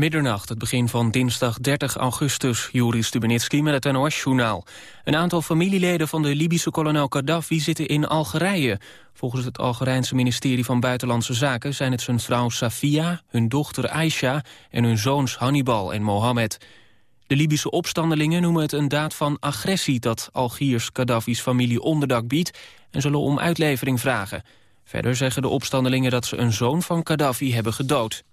Middernacht, het begin van dinsdag 30 augustus. Juri Stubenitski met het NOS-journaal. Een aantal familieleden van de Libische kolonel Gaddafi zitten in Algerije. Volgens het Algerijnse ministerie van Buitenlandse Zaken... zijn het zijn vrouw Safia, hun dochter Aisha... en hun zoons Hannibal en Mohammed. De Libische opstandelingen noemen het een daad van agressie... dat Algiers Gaddafi's familie onderdak biedt... en zullen om uitlevering vragen. Verder zeggen de opstandelingen dat ze een zoon van Gaddafi hebben gedood.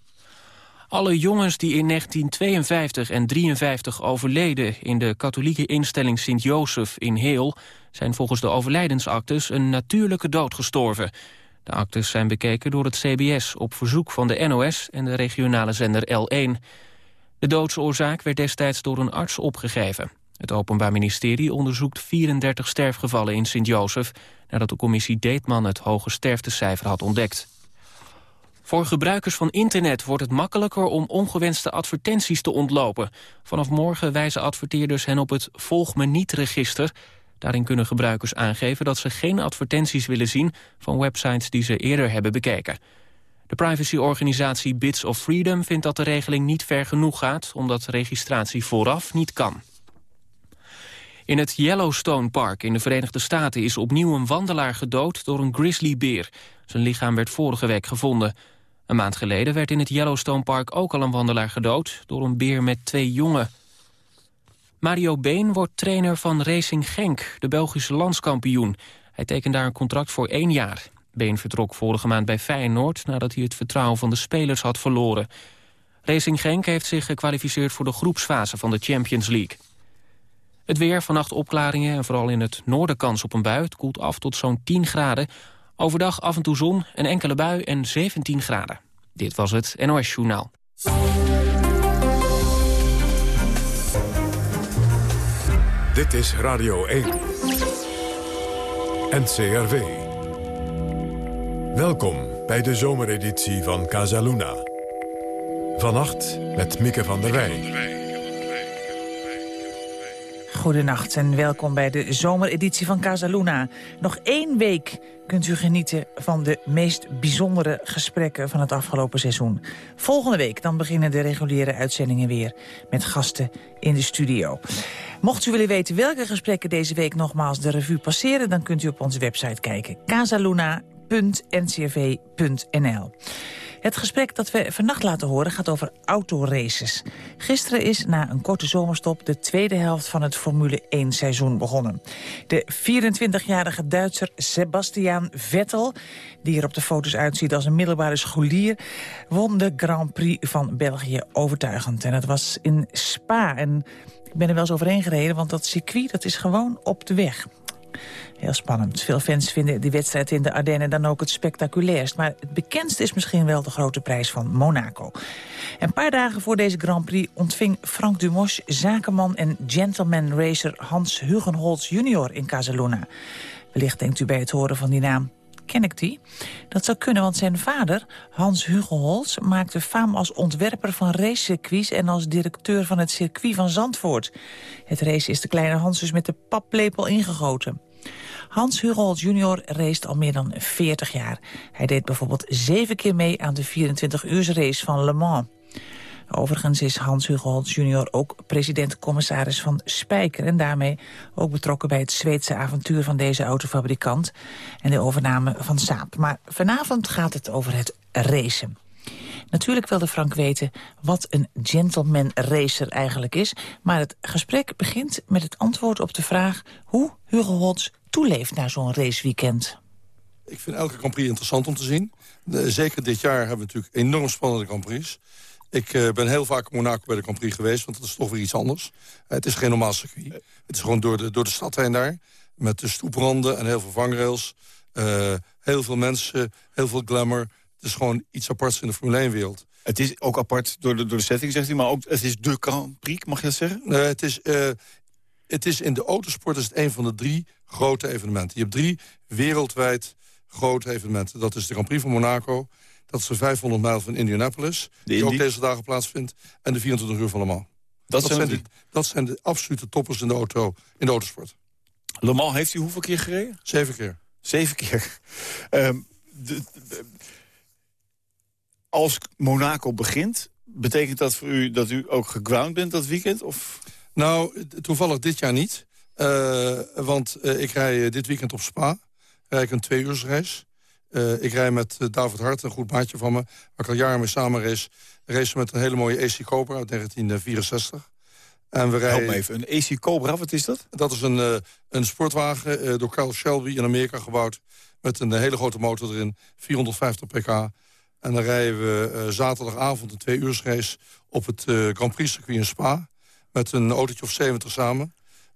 Alle jongens die in 1952 en 53 overleden in de katholieke instelling Sint-Josef in Heel... zijn volgens de overlijdensactes een natuurlijke dood gestorven. De actes zijn bekeken door het CBS op verzoek van de NOS en de regionale zender L1. De doodsoorzaak werd destijds door een arts opgegeven. Het Openbaar Ministerie onderzoekt 34 sterfgevallen in Sint-Josef... nadat de commissie Deetman het hoge sterftecijfer had ontdekt. Voor gebruikers van internet wordt het makkelijker om ongewenste advertenties te ontlopen. Vanaf morgen wijzen adverteerders hen op het Volg me niet-register. Daarin kunnen gebruikers aangeven dat ze geen advertenties willen zien... van websites die ze eerder hebben bekeken. De privacyorganisatie Bits of Freedom vindt dat de regeling niet ver genoeg gaat... omdat registratie vooraf niet kan. In het Yellowstone Park in de Verenigde Staten is opnieuw een wandelaar gedood door een grizzlybeer. Zijn lichaam werd vorige week gevonden. Een maand geleden werd in het Yellowstone Park ook al een wandelaar gedood... door een beer met twee jongen. Mario Been wordt trainer van Racing Genk, de Belgische landskampioen. Hij tekent daar een contract voor één jaar. Been vertrok vorige maand bij Feyenoord... nadat hij het vertrouwen van de spelers had verloren. Racing Genk heeft zich gekwalificeerd voor de groepsfase van de Champions League. Het weer, vannacht opklaringen en vooral in het noorden kans op een bui. Koelt af tot zo'n 10 graden. Overdag af en toe zon, een enkele bui en 17 graden. Dit was het NOS Journaal. Dit is Radio 1. NCRV. Welkom bij de zomereditie van Casaluna. Vannacht met Mieke van der Wij. Goedenacht en welkom bij de zomereditie van Casaluna. Nog één week kunt u genieten van de meest bijzondere gesprekken van het afgelopen seizoen. Volgende week dan beginnen de reguliere uitzendingen weer met gasten in de studio. Mocht u willen weten welke gesprekken deze week nogmaals de revue passeren... dan kunt u op onze website kijken, casaluna.ncrv.nl. Het gesprek dat we vannacht laten horen gaat over autoraces. Gisteren is na een korte zomerstop de tweede helft van het Formule 1 seizoen begonnen. De 24-jarige Duitser Sebastian Vettel, die er op de foto's uitziet als een middelbare scholier, won de Grand Prix van België overtuigend. En dat was in Spa en ik ben er wel eens overheen gereden, want dat circuit dat is gewoon op de weg. Heel spannend. Veel fans vinden die wedstrijd in de Ardennen dan ook het spectaculairst. Maar het bekendste is misschien wel de grote prijs van Monaco. Een paar dagen voor deze Grand Prix ontving Frank Dumos... zakenman en gentleman racer Hans Hugenholz junior in Casaluna. Wellicht denkt u bij het horen van die naam ken ik die? Dat zou kunnen, want zijn vader, Hans Hugenholz... maakte faam als ontwerper van racecircuits... en als directeur van het circuit van Zandvoort. Het race is de kleine Hans dus met de paplepel ingegoten. Hans Hugenholz junior raced al meer dan 40 jaar. Hij deed bijvoorbeeld zeven keer mee aan de 24-uursrace van Le Mans. Overigens is Hans Hugenholz junior ook president-commissaris van Spijker... en daarmee ook betrokken bij het Zweedse avontuur van deze autofabrikant... en de overname van Saab. Maar vanavond gaat het over het racen. Natuurlijk wilde Frank weten wat een gentleman racer eigenlijk is... maar het gesprek begint met het antwoord op de vraag... hoe Hugo toeleeft naar zo'n raceweekend. Ik vind elke Grand Prix interessant om te zien. zeker dit jaar hebben we natuurlijk enorm spannende Grand. Ik uh, ben heel vaak in Monaco bij de Grand Prix geweest, want dat is toch weer iets anders. Uh, het is geen normaal circuit. Het is gewoon door de, door de stad heen daar. Met de stoepranden en heel veel vangrails. Uh, heel veel mensen, heel veel glamour. Het is gewoon iets aparts in de Formule 1-wereld. Het is ook apart door de, door de setting, zegt hij, maar ook, het is de Grand Prix, mag je dat zeggen? Nee, het is, het is in de autosport is het een van de drie grote evenementen. Je hebt drie wereldwijd grote evenementen. Dat is de Grand Prix van Monaco, dat is de 500 mijl van Indianapolis... die ook deze dagen plaatsvindt. En de 24 uur van Le Mans. Dat, zijn, de, dat zijn de absolute toppers in de, auto, in de autosport. Le Mans heeft u hoeveel keer gereden? Zeven keer. Zeven keer. Um, als Monaco begint, betekent dat voor u dat u ook geground bent dat weekend? Of? Nou, toevallig dit jaar niet. Uh, want uh, ik rij dit weekend op Spa. Rij ik een twee uur reis. Uh, ik rij met David Hart, een goed maatje van me... waar ik al jaren mee samen race. Race met een hele mooie AC Cobra uit 1964. En we rijden... Help me even, een AC Cobra, wat is dat? Dat is een, een sportwagen door Carl Shelby in Amerika gebouwd... met een hele grote motor erin, 450 pk. En dan rijden we zaterdagavond een twee uur race... op het Grand Prix circuit in Spa... met een autootje of 70 samen...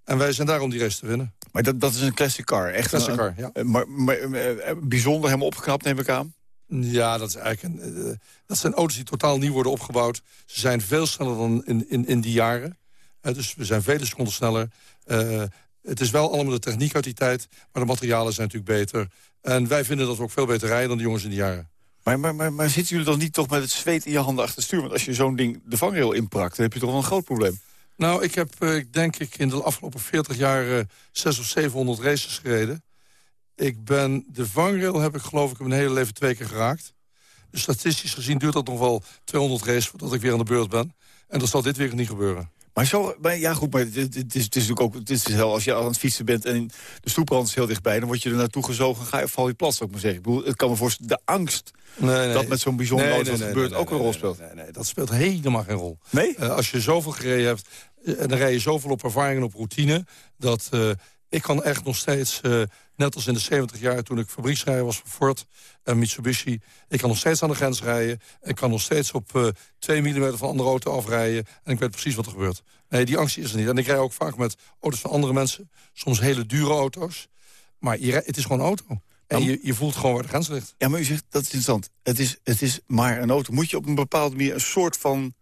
En wij zijn daarom die race te winnen. Maar dat, dat is een classic car, echt classic car, ja. Eh, maar, maar, eh, bijzonder helemaal opgeknapt, neem ik aan? Ja, dat, is eigenlijk een, uh, dat zijn auto's die totaal nieuw worden opgebouwd. Ze zijn veel sneller dan in, in, in die jaren. Uh, dus we zijn vele seconden sneller. Uh, het is wel allemaal de techniek uit die tijd. Maar de materialen zijn natuurlijk beter. En wij vinden dat we ook veel beter rijden dan de jongens in die jaren. Maar, maar, maar, maar zitten jullie dan niet toch met het zweet in je handen achter het stuur? Want als je zo'n ding de vangrail inprakt, dan heb je toch wel een groot probleem. Nou, ik heb uh, denk ik in de afgelopen 40 jaar uh, 600 of 700 races gereden. Ik ben, de vangrail heb ik geloof ik mijn hele leven twee keer geraakt. Dus statistisch gezien duurt dat nog wel 200 races voordat ik weer aan de beurt ben. En dat zal dit weer niet gebeuren. Maar zo, ja goed, maar het, is, het is natuurlijk ook, het is heel, als je aan het fietsen bent en de stoeprand is heel dichtbij, dan word je er naartoe gezogen, ga je, val je plat, zou ik maar zeggen. Ik bedoel, het kan me voorstellen, de angst nee, nee. dat met zo'n bijzonder nee, auto gebeurt ook een rol speelt. Nee, nee, dat speelt helemaal geen rol. Nee? Uh, als je zoveel gereden hebt, eh, en dan rij je zoveel op ervaring en op routine... dat uh, ik kan echt nog steeds, uh, net als in de 70 jaar... toen ik fabrieksrijder was voor Ford en Mitsubishi... ik kan nog steeds aan de grens rijden. Ik kan nog steeds op uh, 2 mm van andere auto afrijden. En ik weet precies wat er gebeurt. Nee, die angst is er niet. En ik rij ook vaak met auto's van andere mensen. Soms hele dure auto's. Maar je, het is gewoon een auto. En je, je voelt gewoon waar de grens ligt. Ja, maar u zegt, dat is interessant. Het is, het is maar een auto. Moet je op een bepaalde manier een soort van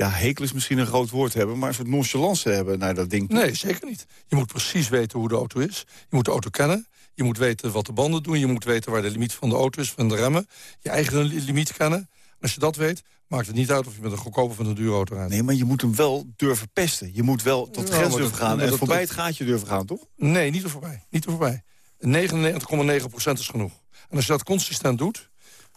ja, hekel is misschien een groot woord hebben... maar een soort nonchalance hebben naar dat ding. Nee, zeker niet. Je moet precies weten hoe de auto is. Je moet de auto kennen. Je moet weten wat de banden doen. Je moet weten waar de limiet van de auto is, van de remmen. Je eigen limiet kennen. Als je dat weet, maakt het niet uit of je met een goedkope of een dure auto rijdt. Nee, maar je moet hem wel durven pesten. Je moet wel tot de grens durven gaan en voorbij het gaatje durven gaan, toch? Nee, niet er voorbij. Niet er voorbij. 99,9% is genoeg. En als je dat consistent doet,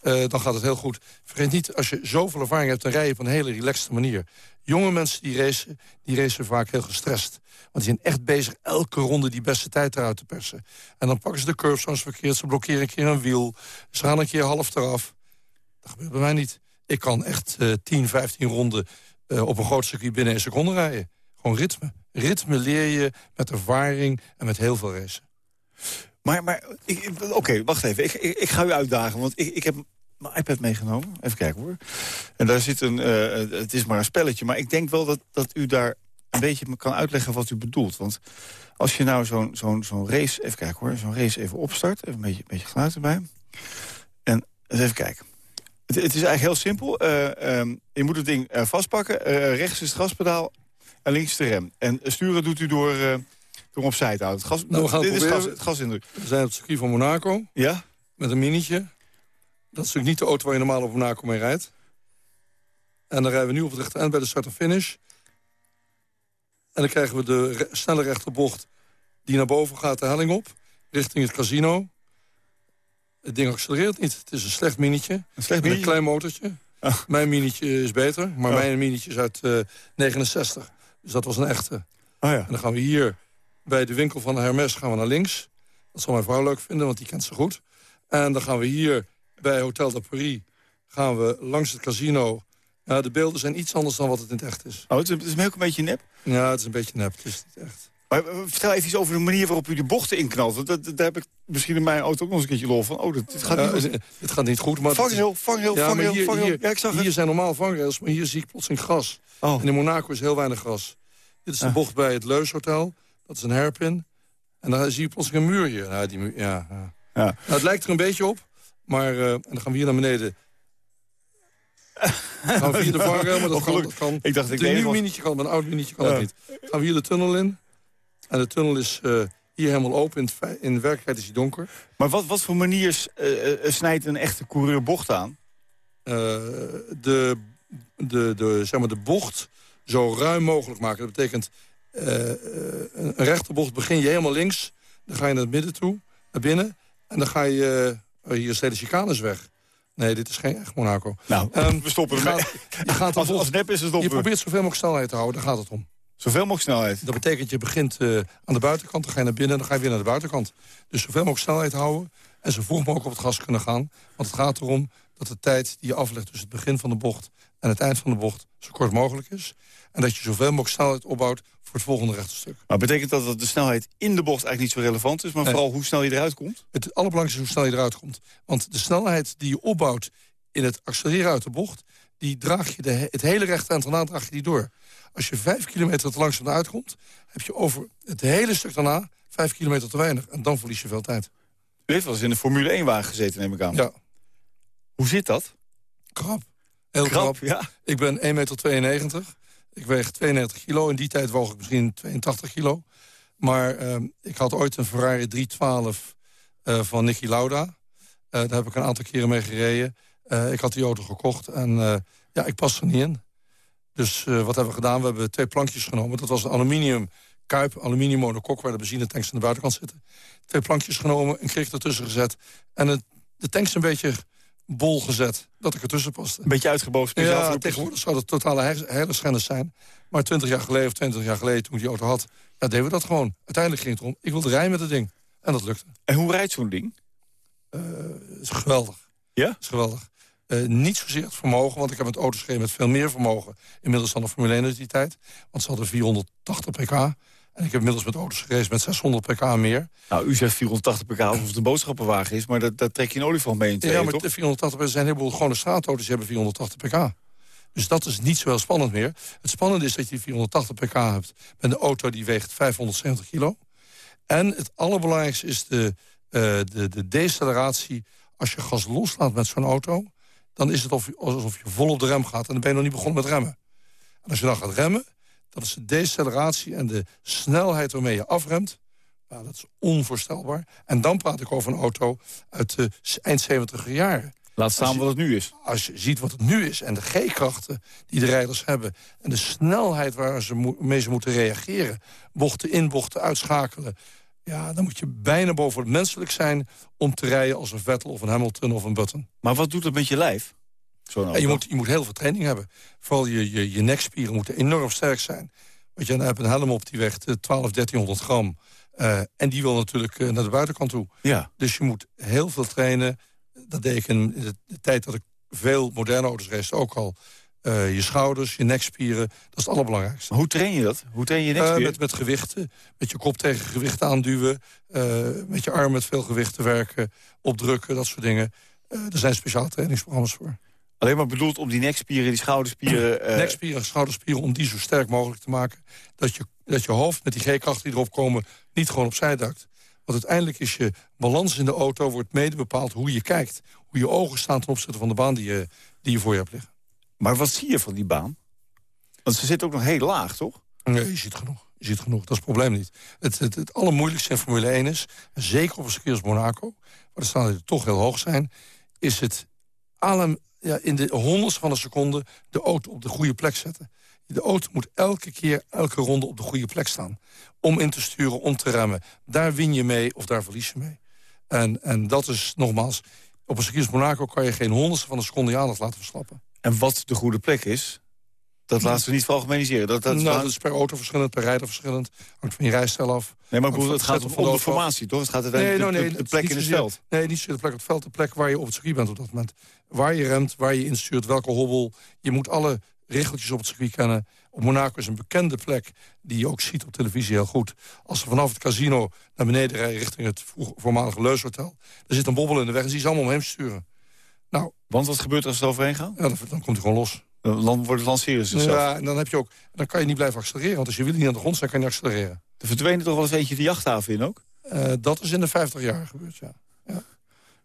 uh, dan gaat het heel goed. Vergeet niet, als je zoveel ervaring hebt, dan rij je op een hele relaxte manier. Jonge mensen die racen, die racen vaak heel gestrest. Want die zijn echt bezig elke ronde die beste tijd eruit te persen. En dan pakken ze de curve zoals verkeerd, ze blokkeren een keer een wiel. Ze gaan een keer half eraf. Dat gebeurt bij mij niet. Ik kan echt uh, 10, 15 ronden uh, op een groot circuit binnen een seconde rijden. Gewoon ritme. Ritme leer je met ervaring en met heel veel racen. Maar, maar oké, wacht even. Ik, ik, ik, ga u uitdagen, want ik, ik heb mijn iPad meegenomen. Even kijken hoor. En daar zit een, uh, het is maar een spelletje. Maar ik denk wel dat, dat u daar een beetje kan uitleggen wat u bedoelt. Want als je nou zo'n zo'n zo'n race, even kijken hoor, zo'n race even opstart. Even een beetje, een beetje geluid erbij. En eens even kijken. Het, het is eigenlijk heel simpel. Uh, um, je moet het ding uh, vastpakken. rechts is het gaspedaal en links de rem. En sturen doet u door Kom opzij te houden. Het gas, nou, we gaan dit is gas, het gasindruk. We zijn op het circuit van Monaco. Ja? Met een minietje. Dat is natuurlijk niet de auto waar je normaal op Monaco mee rijdt. En dan rijden we nu op het rechte eind bij de start en finish. En dan krijgen we de re snelle rechterbocht die naar boven gaat de helling op. Richting het casino. Het ding accelereert niet. Het is een slecht minietje. Een slecht een klein motortje. Oh. Mijn minietje is beter. Maar oh. mijn minietje is uit uh, 69. Dus dat was een echte. Oh ja. En dan gaan we hier bij de winkel van Hermes gaan we naar links. Dat zal mijn vrouw leuk vinden, want die kent ze goed. En dan gaan we hier bij Hotel de Paris gaan we langs het casino. Ja, de beelden zijn iets anders dan wat het in het echt is. Oh, het is, het is ook een beetje nep? Ja, het is een beetje nep. Het is niet echt. Maar eh, vertel even iets over de manier waarop u de bochten inknalt. Want dat, daar heb ik misschien in mijn auto ook nog eens een keertje lol van. Oh, dit, gaat niet goed. Het gaat niet goed. Maar vangrail, vangrail, ja, vangrail, hier, vangrail. Hier, ja, ik zag hier zijn normaal vangrails, maar hier zie ik plotseling gras. Oh. En in Monaco is heel weinig gras. Dit is de ah. bocht bij het Leushotel. Dat is een hairpin. En dan zie je plotseling een muurje. Nou, die muur, ja, ja. ja. Nou, het lijkt er een beetje op. Maar uh, en dan gaan we hier naar beneden. gaan we hier de vangrail, maar dat kan, dat kan. Ik dacht, ik een nieuw minietje kan, maar een oud minietje kan ja. dat niet. Gaan we hier de tunnel in. En de tunnel is uh, hier helemaal open. In, in werkelijkheid is hij donker. Maar wat, wat voor manier uh, snijdt een echte coureur bocht aan? de, de, de, zeg maar de bocht zo ruim mogelijk maken. Dat betekent een rechterbocht begin je helemaal links. Dan ga je naar het midden toe, naar binnen. En dan ga je... Uh, hier de chicanes weg. Nee, dit is geen echt Monaco. Nou, Ehm, we stoppen je ermee. gaat- je gaat als, als nep is het Je stoppen. probeert zoveel mogelijk snelheid te houden, daar gaat het om. Zoveel mogelijk snelheid. Dat betekent, je begint eh, aan de buitenkant, dan ga je naar binnen... en dan ga je weer naar de buitenkant. Dus zoveel mogelijk snelheid houden en zo vroeg mogelijk op het gas kunnen gaan. Want het gaat erom dat de tijd die je aflegt tussen het begin van de bocht... en het eind van de bocht zo kort mogelijk is. En dat je zoveel mogelijk snelheid opbouwt voor het volgende rechterstuk. Maar betekent dat dat de snelheid in de bocht eigenlijk niet zo relevant is... maar Nee. vooral hoe snel je eruit komt? Het allerbelangrijkste is hoe snel je eruit komt. Want de snelheid die je opbouwt in het accelereren uit de bocht... die draag je de, he- het hele rechte eind daarna draag je die door. Als je vijf kilometer te langzaam eruit komt... heb je over het hele stuk daarna vijf kilometer te weinig. En dan verlies je veel tijd. U heeft wel eens in een Formule 1-wagen gezeten, neem ik aan. Ja, Hoe zit dat? krap. Heel krap. ja. Ik ben 1,92 meter. Ik weeg 92 kilo. In die tijd woog ik misschien 82 kilo. Maar ehm, ik had ooit een Ferrari 312 eh, van Niki Lauda. Eh, daar heb ik een aantal keren mee gereden. Eh, ik had die auto gekocht en ja, ik pas er niet in. Dus wat hebben we gedaan? We hebben twee plankjes genomen. Dat was een aluminium kuip, aluminium monokok... waar de benzinetanks aan de buitenkant zitten. Twee plankjes genomen, een kreeg ertussen gezet... en het, de tanks een beetje bol gezet, dat ik ertussen paste. Een beetje uitgebogen speciaal Ja, voor tegenwoordig zou dat totale he- heiligschennis zijn. Maar 20 jaar geleden of 20 jaar geleden, toen ik die auto had... Ja, deden we dat gewoon. Uiteindelijk ging het erom. Ik wilde rijden met het ding. En dat lukte. En hoe rijdt zo'n ding? Het is geweldig. Ja? Het is geweldig. Eh, niet zozeer het vermogen, want ik heb met auto's gereden met veel meer vermogen. Inmiddels dan de Formule 1 uit die tijd. Want ze hadden 480 pk. En ik heb inmiddels met auto's gereden met 600 pk meer. Nou, u zegt 480 pk alsof het een boodschappenwagen is... maar dat, dat trek je een olifant mee in tweeën, Ja, maar toch? de 480 pk zijn een heleboel gewone straatauto's die hebben 480 pk. Dus dat is niet zo heel spannend meer. Het spannende is dat je 480 pk hebt met een auto die weegt 570 kilo. En het allerbelangrijkste is de, eh, de, de deceleratie. Als je gas loslaat met zo'n auto... dan is het of, alsof je vol op de rem gaat... en dan ben je nog niet begonnen met remmen. En als je dan gaat remmen, dan is de deceleratie... en de snelheid waarmee je afremt... Nou, dat is onvoorstelbaar. En dan praat ik over een auto uit de eind 70 jaren Laat staan wat het nu is. als je ziet wat het nu is en de G-krachten die de rijders hebben... en de snelheid waar ze mee ze moeten reageren... bochten in, bochten uitschakelen... ja, dan moet je bijna boven het menselijk zijn... om te rijden als een Vettel of een Hamilton of een Button. Maar wat doet het met je lijf? En je, moet, je moet heel veel training hebben. Vooral je, je, je nekspieren moeten enorm sterk zijn. Want je hebt een helm op die weegt eh, 12, 1300 gram... Eh, en die wil natuurlijk eh, naar de buitenkant toe. Ja. Dus je moet heel veel trainen. Dat deed ik in de, de tijd dat ik veel moderne auto's race ook al. Eh, je schouders, je nekspieren, dat is het allerbelangrijkste. Maar hoe train je dat? Hoe train je je Eh, nekspier? met, met gewichten, met je kop tegen gewichten aanduwen... eh, met je arm met veel gewichten werken, opdrukken, dat soort dingen. Eh, er zijn speciale trainingsprogramma's voor. Alleen maar bedoeld om die nekspieren, die schouderspieren... eh, Nekspieren en schouderspieren, om die zo sterk mogelijk te maken... dat je, dat je hoofd met die G-krachten die erop komen niet gewoon opzij duikt. Want uiteindelijk is je balans in de auto wordt mede bepaald hoe je kijkt. Hoe je ogen staan ten opzichte van de baan die je, die je voor je hebt liggen. Maar wat zie je van die baan? Want ze zit ook nog heel laag, toch? Nee, je ziet genoeg. Je ziet genoeg, dat is het probleem niet. Het, het, het allermoeilijkste in Formule 1 is, zeker op een circuit als Monaco... waar de snelheden toch heel hoog zijn... is het ja, in de honderdste van een seconde de auto op de goede plek zetten. De auto moet elke keer, elke ronde op de goede plek staan. Om in te sturen, om te remmen. Daar win je mee of daar verlies je mee. En, en dat is nogmaals... Op een circuit Monaco kan je geen honderdste van een seconde je aandacht laten verslappen. En wat de goede plek is, dat laten we niet veralgemeniseren. Dat, dat, nou, dat is per auto verschillend, per rijder verschillend. Hangt van je rijstijl af. nee, maar het gaat om, de formatie, toch? Het gaat uiteindelijk nou, de, de- de het is plek in het veld. Nee, niet de plek op het veld. De plek waar je op het circuit bent op dat moment. Waar je remt, waar je instuurt, welke hobbel. Je moet alle regeltjes op het circuit kennen. Op Monaco is een bekende plek die je ook ziet op televisie heel goed. Als ze vanaf het casino naar beneden rijden richting het voormalige Leushotel... er zit een bobbel in de weg en je ze allemaal omheen sturen. Nou, Want wat gebeurt er als ze overheen gaan? ja, dan, dan komt hij gewoon los. Dan wordt het lanceren zichzelf. Ja, en dan, heb je ook, dan kan je niet blijven accelereren. Want als je wielen niet aan de grond zijn, kan je niet accelereren. Er verdween er toch wel eens eentje de jachthaven in ook? Eh, dat is in de 50 jaar gebeurd, ja. ja.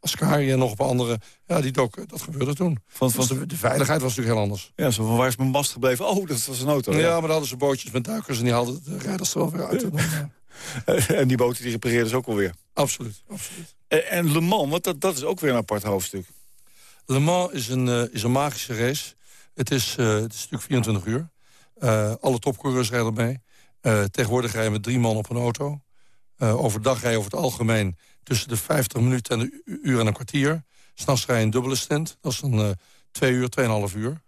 Ascari en nog een paar andere, ja, die doken, dat gebeurde toen. Van, Dus van, de, de veiligheid was natuurlijk heel anders. ja, zo van waar is mijn mast gebleven? Oh, dat was een auto. ja. Ja. maar dan hadden ze bootjes met duikers en die haalden de rijders er wel weer uit. En die boten die repareerden ze ook alweer. Absoluut, absoluut. En, en Le Mans, want dat, dat is ook weer een apart hoofdstuk. Le Mans is een, eh, is een magische race. Het is, eh, het is natuurlijk 24 uur. Eh, alle topcoureurs rijden mee. Eh, tegenwoordig rijden met drie man op een auto. Overdag rijden over het algemeen tussen de 50 minuten en een u- uur en een kwartier. S'nachts rij je een dubbele stint. Dat is dan uh, twee uur, tweeënhalf uur.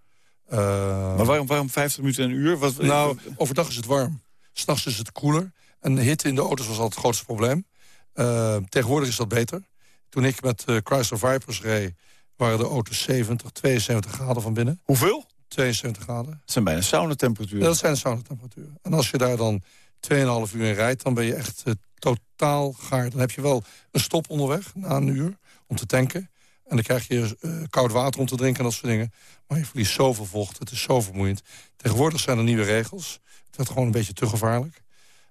maar waarom, waarom 50 minuten een uur? Wat, nou, overdag is het warm. S'nachts is het koeler. En de hitte in de auto's was al het grootste probleem. tegenwoordig is dat beter. Toen ik met Chrysler Vipers reed... waren de auto's 70, 72 graden van binnen. Hoeveel? 72 graden. Dat zijn bijna saunatemperaturen. Ja, dat zijn saunatemperaturen. En als je daar dan 2,5 uur in rijdt... dan ben je echt uh, totaal gaar. Dan heb je wel een stop onderweg, na een uur, om te tanken. En dan krijg je uh, koud water om te drinken en dat soort dingen. Maar je verliest zoveel vocht, het is zo vermoeiend. Tegenwoordig zijn er nieuwe regels. Het werd gewoon een beetje te gevaarlijk.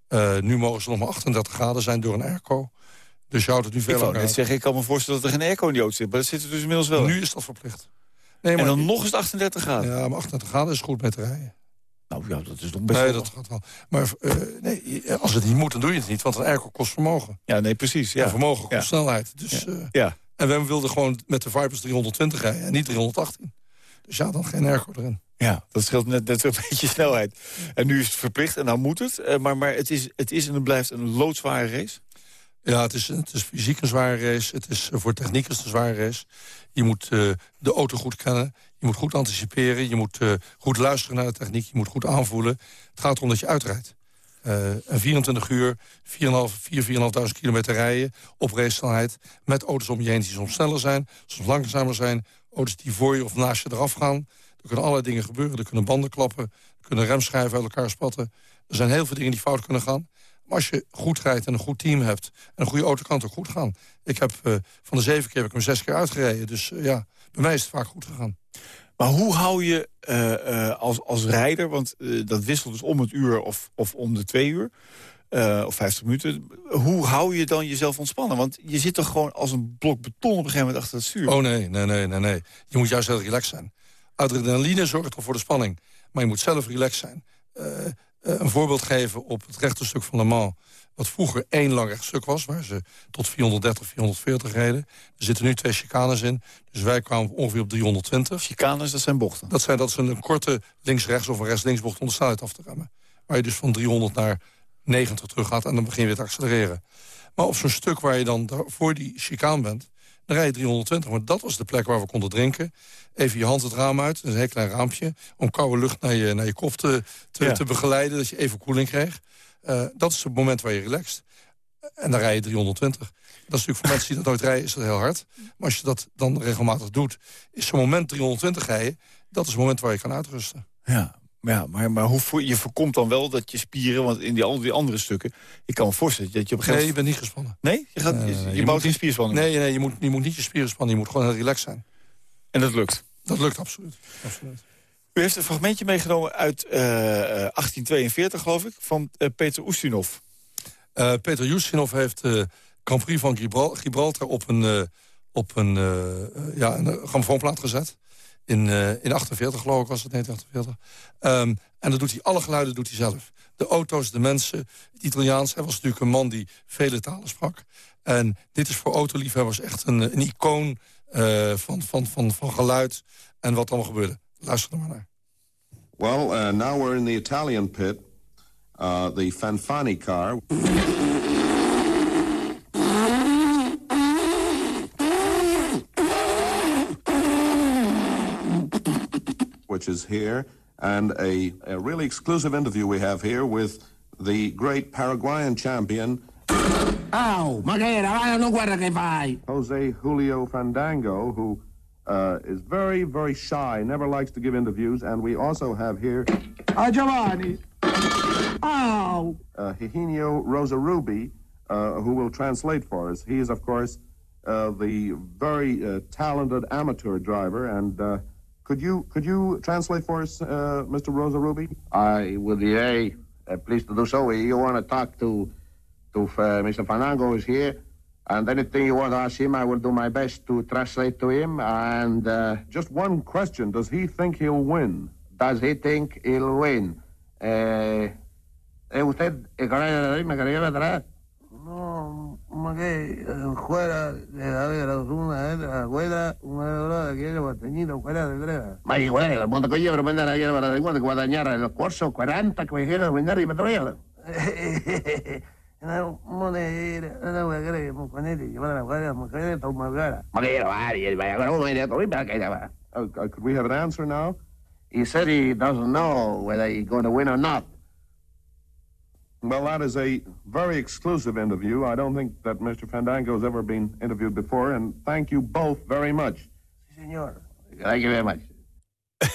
Uh, nu mogen ze nog maar 38 graden zijn door een airco. Dus je houdt het nu veel langer Ik zeggen, ik kan me voorstellen dat er geen airco in die auto zit. Maar dat zit er dus inmiddels wel. Nu is dat verplicht. Nee, maar en dan nog eens 38 graden? Ja, maar 38 graden is goed met rijden. Nou ja, dat is toch best Nee, dat gaat wel. Maar uh, nee, als het niet moet, dan doe je het niet. Want een airco kost vermogen. Ja, nee, precies. Ja. En vermogen kost snelheid. Dus, ja. Uh, ja. En we wilden gewoon met de Vipers 320 rijden en niet 318. Dus ja, dan geen airco erin. Ja, dat scheelt net, net een beetje snelheid. En nu is het verplicht en nou moet het. Uh, maar maar het, is, het is en het blijft een loodzware race. Ja, het is, het is fysiek een zware race. Het is voor techniek een zware race. Je moet uh, de auto goed kennen. Je moet goed anticiperen. Je moet uh, goed luisteren naar de techniek. Je moet goed aanvoelen. Het gaat erom dat je uitrijdt. Uh, een 24 uur, 4.500 kilometer rijden op racesnelheid... met auto's om je heen die soms sneller zijn, soms langzamer zijn... auto's die voor je of naast je eraf gaan. Er kunnen allerlei dingen gebeuren. Er kunnen banden klappen, er kunnen remschijven uit elkaar spatten. Er zijn heel veel dingen die fout kunnen gaan. Maar als je goed rijdt en een goed team hebt... en een goede auto kan het ook goed gaan. Ik heb uh, van de zeven keer heb ik hem zes keer uitgereden. Dus uh, ja, bij mij is het vaak goed gegaan. Maar hoe hou je uh, als, als rijder, want dat wisselt dus om het uur of, of om de twee uur... of 50 minuten. Hoe hou je dan jezelf ontspannen? Want je zit toch gewoon als een blok beton op een gegeven moment achter het stuur? Oh nee, nee, nee, nee. nee. Je moet juist heel relaxed zijn. Adrenaline zorgt toch voor de spanning. Maar je moet zelf relaxed zijn. Uh, een voorbeeld geven op het rechterstuk van Le Mans... wat vroeger één lang rechtstuk was, waar ze tot 430, 440 reden. Er zitten nu twee chicanes in, dus wij kwamen ongeveer op 320. Chicanes, dat zijn bochten? Dat, zijn, dat is een, korte links-rechts of een rechts-links bocht om de snelheid af te remmen. Waar je dus van 300 naar 90 terug gaat en dan begin je weer te accelereren. Maar op zo'n stuk waar je dan voor die chicane bent... dan rij je 320, maar dat was de plek waar we konden drinken. Even je hand het raam uit, een heel klein raampje... om koude lucht naar je, naar je kop te, te, te begeleiden, dat je even koeling kreeg. Uh, dat is het moment waar je relaxt. En dan rij je 320. Dat is natuurlijk voor mensen die dat nooit rijden, is dat heel hard. Maar als je dat dan regelmatig doet, is zo'n moment 320 rijden... dat is het moment waar je kan uitrusten. Ja, ja, maar, maar hoe, je voorkomt dan wel dat je spieren... want in die, al die andere stukken... ik kan me voorstellen dat je op een gegeven Nee, je bent niet gespannen. Nee? Je, gaat, je, je, bouwt geen spierspanning? Nee, nee je, moet, je moet niet je spieren spannen. Je moet gewoon heel relaxed zijn. En dat lukt? Dat lukt absoluut. absoluut. U heeft een fragmentje meegenomen uit uh, eh, 1842, geloof ik... van uh, Peter Oestinov. Uh, Peter Oestinov heeft de Grand Prix van Gibraltar op een, op een, ja, een grammofoonplaat gezet in, uh, in 48 geloof ik was het, 1948. Um, en dat doet hij, alle geluiden doet hij zelf. De auto's, de mensen, het Italiaans. Hij was natuurlijk een man die vele talen sprak. En dit is voor autoliefhebbers echt een, een icoon uh, van, van, van, van geluid en wat allemaal gebeurde. Luister er maar naar. Well, uh, now we're in the Italian pit. Uh, the Fanfani car. Is here, and a, a really exclusive interview we have here with the great Paraguayan champion. Ow, ma che era? Vai, non guarda che fai. Jose Julio Fandango, who uh, is very, very shy, never likes to give interviews, and we also have here... Ah, Giovanni. Ow. Uh, Higinio Rosarubi, uh, who will translate for us. He is, of course, uh, the very uh, talented amateur driver, and uh, could you could you translate for us, uh, Mr. Rosa Ruby? I would be uh, pleased to do so. You want to talk to to uh, Mr. Fanango is here, and anything you want to ask him, I will do my best to translate to him. And uh, just one question: Does he think he'll win? Does he think he'll win? Eh, eh usted, me atrás. no, como que fuera de la vera, una una de de. Más igual, el monte coño, para que dañar en los cursos, could we have an answer now? He said he doesn't know whether he's going to win or not. Well, that is a very exclusive interview. I don't think that Mr. Fandango's ever been interviewed before, and thank you both very much. Sí, señor. Thank you very much.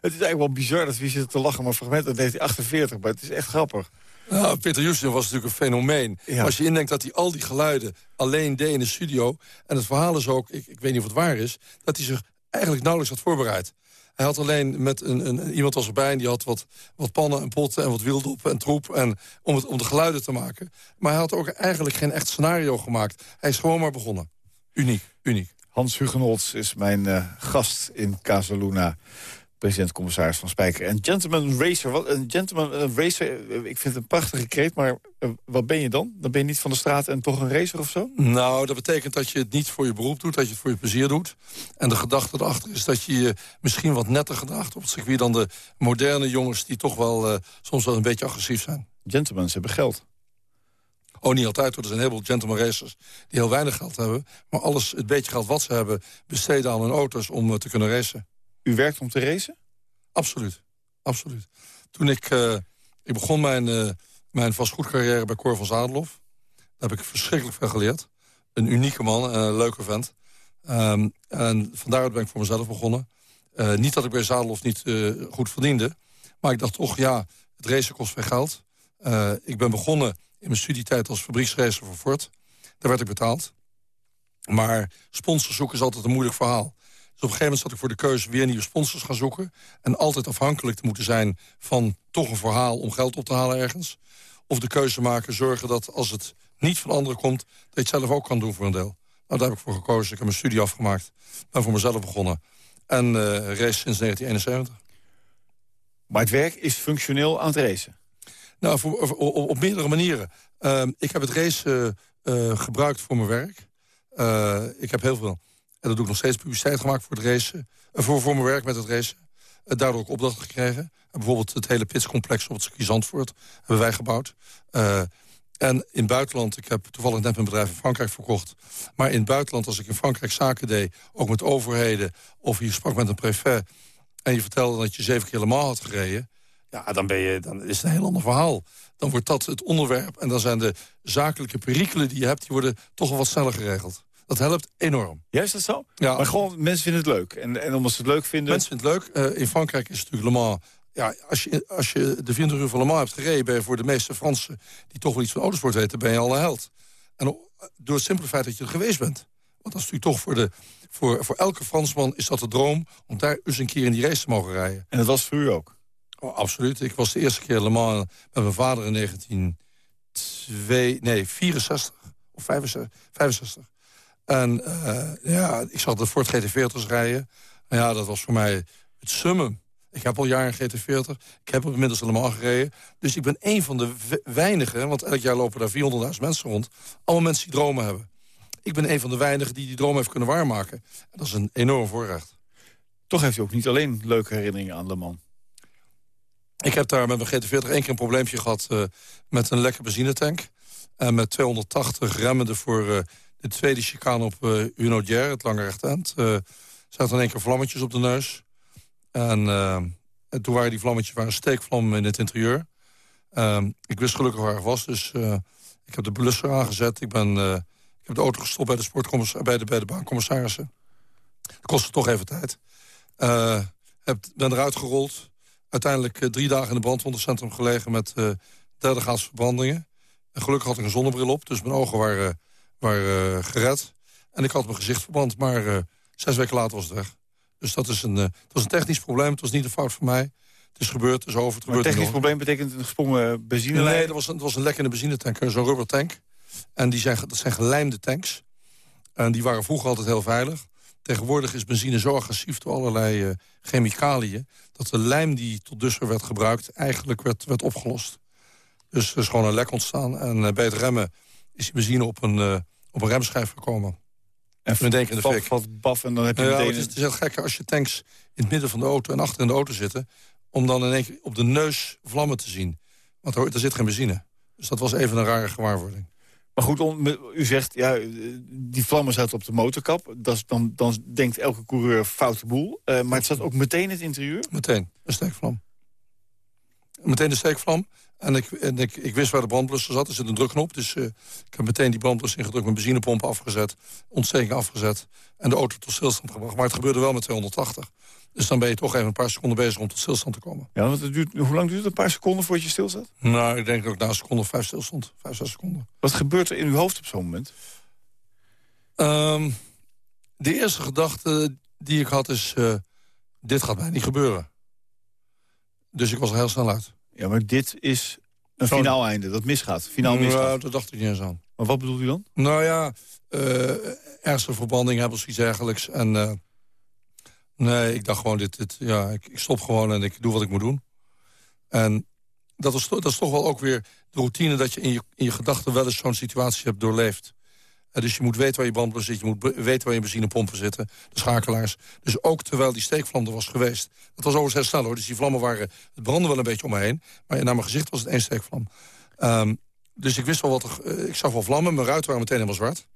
Het is eigenlijk wel bizar dat we zitten te lachen om een fragment uit 1948. Maar het is echt grappig. Nou, Peter Justin was natuurlijk een fenomeen. Ja. Als je indenkt dat hij al die geluiden alleen deed in de studio... en het verhaal is ook, ik, ik weet niet of het waar is... dat hij zich eigenlijk nauwelijks had voorbereid. Hij had alleen met een, een, iemand was erbij en die had wat, wat pannen en potten... en wat wildoppen en troep en, om, het, om de geluiden te maken. Maar hij had ook eigenlijk geen echt scenario gemaakt. Hij is gewoon maar begonnen. Uniek, uniek. Hans Hugenholz is mijn eh, gast in Casaluna. President-commissaris van Spijker. En gentleman racer, wat, een gentleman eh, racer, eh, ik vind het een prachtige kreet... maar eh, wat ben je dan? Dan ben je niet van de straat en toch een racer of zo? Nou, dat betekent dat je het niet voor je beroep doet, dat je het voor je plezier doet. En de gedachte erachter is dat je je misschien wat netter gedraagt op het circuit... dan de moderne jongens die toch wel soms wel een beetje agressief zijn. Gentlemen, ze hebben geld. Oh, niet altijd, hoor. er zijn een heleboel gentleman racers die heel weinig geld hebben. Maar alles, het beetje geld wat ze hebben, besteden aan hun auto's om te kunnen racen. U werkt om te racen? Absoluut, absoluut. Toen ik, eh, ik begon mijn, eh mijn vastgoedcarrière bij Cor van Zadelhof. Daar heb ik verschrikkelijk veel geleerd. Een unieke man en een leuke vent. Ehm, en van daaruit ben ik voor mezelf begonnen. Eh, niet dat ik bij Zadelhof niet eh, goed verdiende. Maar ik dacht toch, ja, het racen kost veel geld. Eh, ik ben begonnen in mijn studietijd als fabrieksracer voor Ford. Daar werd ik betaald. Maar sponsors zoeken is altijd een moeilijk verhaal. Op een gegeven moment zat ik voor de keuze weer nieuwe sponsors gaan zoeken. En altijd afhankelijk te moeten zijn van toch een verhaal om geld op te halen ergens. Of de keuze maken, zorgen dat als het niet van anderen komt... dat je het zelf ook kan doen voor een deel. Nou, daar heb ik voor gekozen. Ik heb mijn studie afgemaakt. Ben voor mezelf begonnen. En eh race sinds 1971. Maar het werk is functioneel aan het racen. Nou, voor, op, op- op meerdere manieren. Ehm, ik heb het race eh, gebruikt voor mijn werk. Eh, ik heb heel veel, en dat doe ik nog steeds, publiciteit gemaakt voor het racen. eh, voor, mijn werk met het racen. Eh, daardoor ook opdrachten gekregen. En bijvoorbeeld het hele pitscomplex op het circuit Zandvoort hebben wij gebouwd. Eh, en in het buitenland, ik heb toevallig net mijn bedrijf in Frankrijk verkocht. Maar in het buitenland, als ik in Frankrijk zaken deed... ook met overheden, of je sprak met een préfet... en je vertelde dat je zeven keer Le Mans had gereden... Ja, dan, ben je, dan is het een heel ander verhaal. Dan wordt dat het onderwerp. En dan zijn de zakelijke perikelen die je hebt... die worden toch wel wat sneller geregeld. Dat helpt enorm. Ja, is dat zo? Ja. Maar gewoon, mensen vinden het leuk. En, en omdat ze het leuk vinden... Mensen vinden het leuk. Eh, in Frankrijk is het natuurlijk Le Mans... Ja, als je, als je de 24 uur van Le Mans hebt gereden... ben je voor de meeste Fransen die toch wel iets van autosport weten... ben je al een held. En door het simpele feit dat je er geweest bent. Want dat is natuurlijk toch voor, de, voor, voor elke Fransman is dat de droom... om daar eens een keer in die race te mogen rijden. En dat was voor u ook. Oh, absoluut. Ik was de eerste keer Le Mans met mijn vader in 1902, nee, 64 of 65. 65. En eh, ja, ik zat de Ford GT40's rijden. En ja, dat was voor mij het summum. Ik heb al jaren een GT40. Ik heb op inmiddels Le Mans gereden. Dus ik ben een van de we- weinigen, want elk jaar lopen daar 400.000 mensen rond. Allemaal mensen die dromen hebben. Ik ben een van de weinigen die die droom heeft kunnen waarmaken. En dat is een enorm voorrecht. Toch heeft u ook niet alleen leuke herinneringen aan Le Mans. Ik heb daar met mijn GT40 één keer een probleempje gehad... eh, met een lekke benzinetank. En met 280 remmende voor eh, de tweede chicane op uh, het lange rechtend. eh zaten in één keer vlammetjes op de neus. En, eh, en toen waren die vlammetjes waren steekvlammen in het interieur. Ehm, ik wist gelukkig waar het was, dus ik heb de blusser aangezet. Ik, ben, ik heb de auto gestopt bij de, bij de, bij de baancommissarissen. Dat kostte toch even tijd. Heb, ben eruit gerold uiteindelijk drie dagen in het brandwondencentrum gelegen... met uh, derde graads verbrandingen. En gelukkig had ik een zonnebril op, dus mijn ogen waren, waren uh, gered. En ik had mijn gezicht verbrand, maar uh, zes weken later was het weg. Dus dat, is een, uh, dat was een technisch probleem, het was niet een fout van mij. Het is gebeurd, het is over. Het maar een technisch probleem betekent een gesprongen benzine? Nee, dat was een, dat was een lekkende benzinetank, zo'n rubbertank. En die zijn, dat zijn gelijmde tanks. En die waren vroeger altijd heel veilig. Tegenwoordig is benzine zo agressief door allerlei uh, chemicaliën... dat de lijm die tot dusver werd gebruikt eigenlijk werd, werd opgelost. Dus er is gewoon een lek ontstaan. En uh, bij het remmen is die benzine op een, uh, op een remschijf gekomen. En met denk in de. Wat baf en dan heb je meteen... Het is, het is heel gek als je tanks in het midden van de auto en achter in de auto zitten... om dan in één keer op de neus vlammen te zien. Want er, er zit geen benzine. Dus dat was even een rare gewaarwording. Maar goed, u zegt, ja, die vlammen zaten op de motorkap. Dat is, dan, dan denkt elke coureur foute boel. Uh, maar het zat ook meteen in het interieur? Meteen, een steekvlam. Meteen de steekvlam. En, ik, en ik, ik wist waar de brandblusser zat. Er zit een drukknop. Dus uh, ik heb meteen die brandblusser ingedrukt. Mijn benzinepomp afgezet. Ontsteking afgezet. En de auto tot stilstand gebracht. Maar het gebeurde wel met 280. Dus dan ben je toch even een paar seconden bezig om tot stilstand te komen. Ja, want het duurt, hoe lang duurt het? Een paar seconden voordat je stilstaat? Nou, ik denk dat ik na een seconde of vijf stilstond. Vijf, zes seconden. Wat gebeurt er in uw hoofd op zo'n moment? Um, de eerste gedachte die ik had is... Uh, dit gaat mij niet gebeuren. Dus ik was er heel snel uit. Ja, maar dit is een finaal einde, dat misgaat. Finaal misgaat. Nou, dat dacht ik niet eens aan. Maar wat bedoelt u dan? Nou ja, uh, ernstige verbanding hebben of iets dergelijks. En uh, nee, ik dacht gewoon, dit, dit, ja, ik, ik, stop gewoon en ik doe wat ik moet doen. En dat is, dat is toch wel ook weer de routine... dat je in je, in je gedachten wel eens zo'n situatie hebt doorleefd. Uh, dus je moet weten waar je bandbloes zit. Je moet weten waar je benzinepompen zitten. De schakelaars. Dus ook terwijl die steekvlam er was geweest. Dat was overigens heel snel hoor. Dus die vlammen waren... Het brandde wel een beetje om me heen. Maar naar mijn gezicht was het één steekvlam. Um, dus ik wist wel wat er... Uh, ik zag wel vlammen. Mijn ruiten waren meteen helemaal zwart.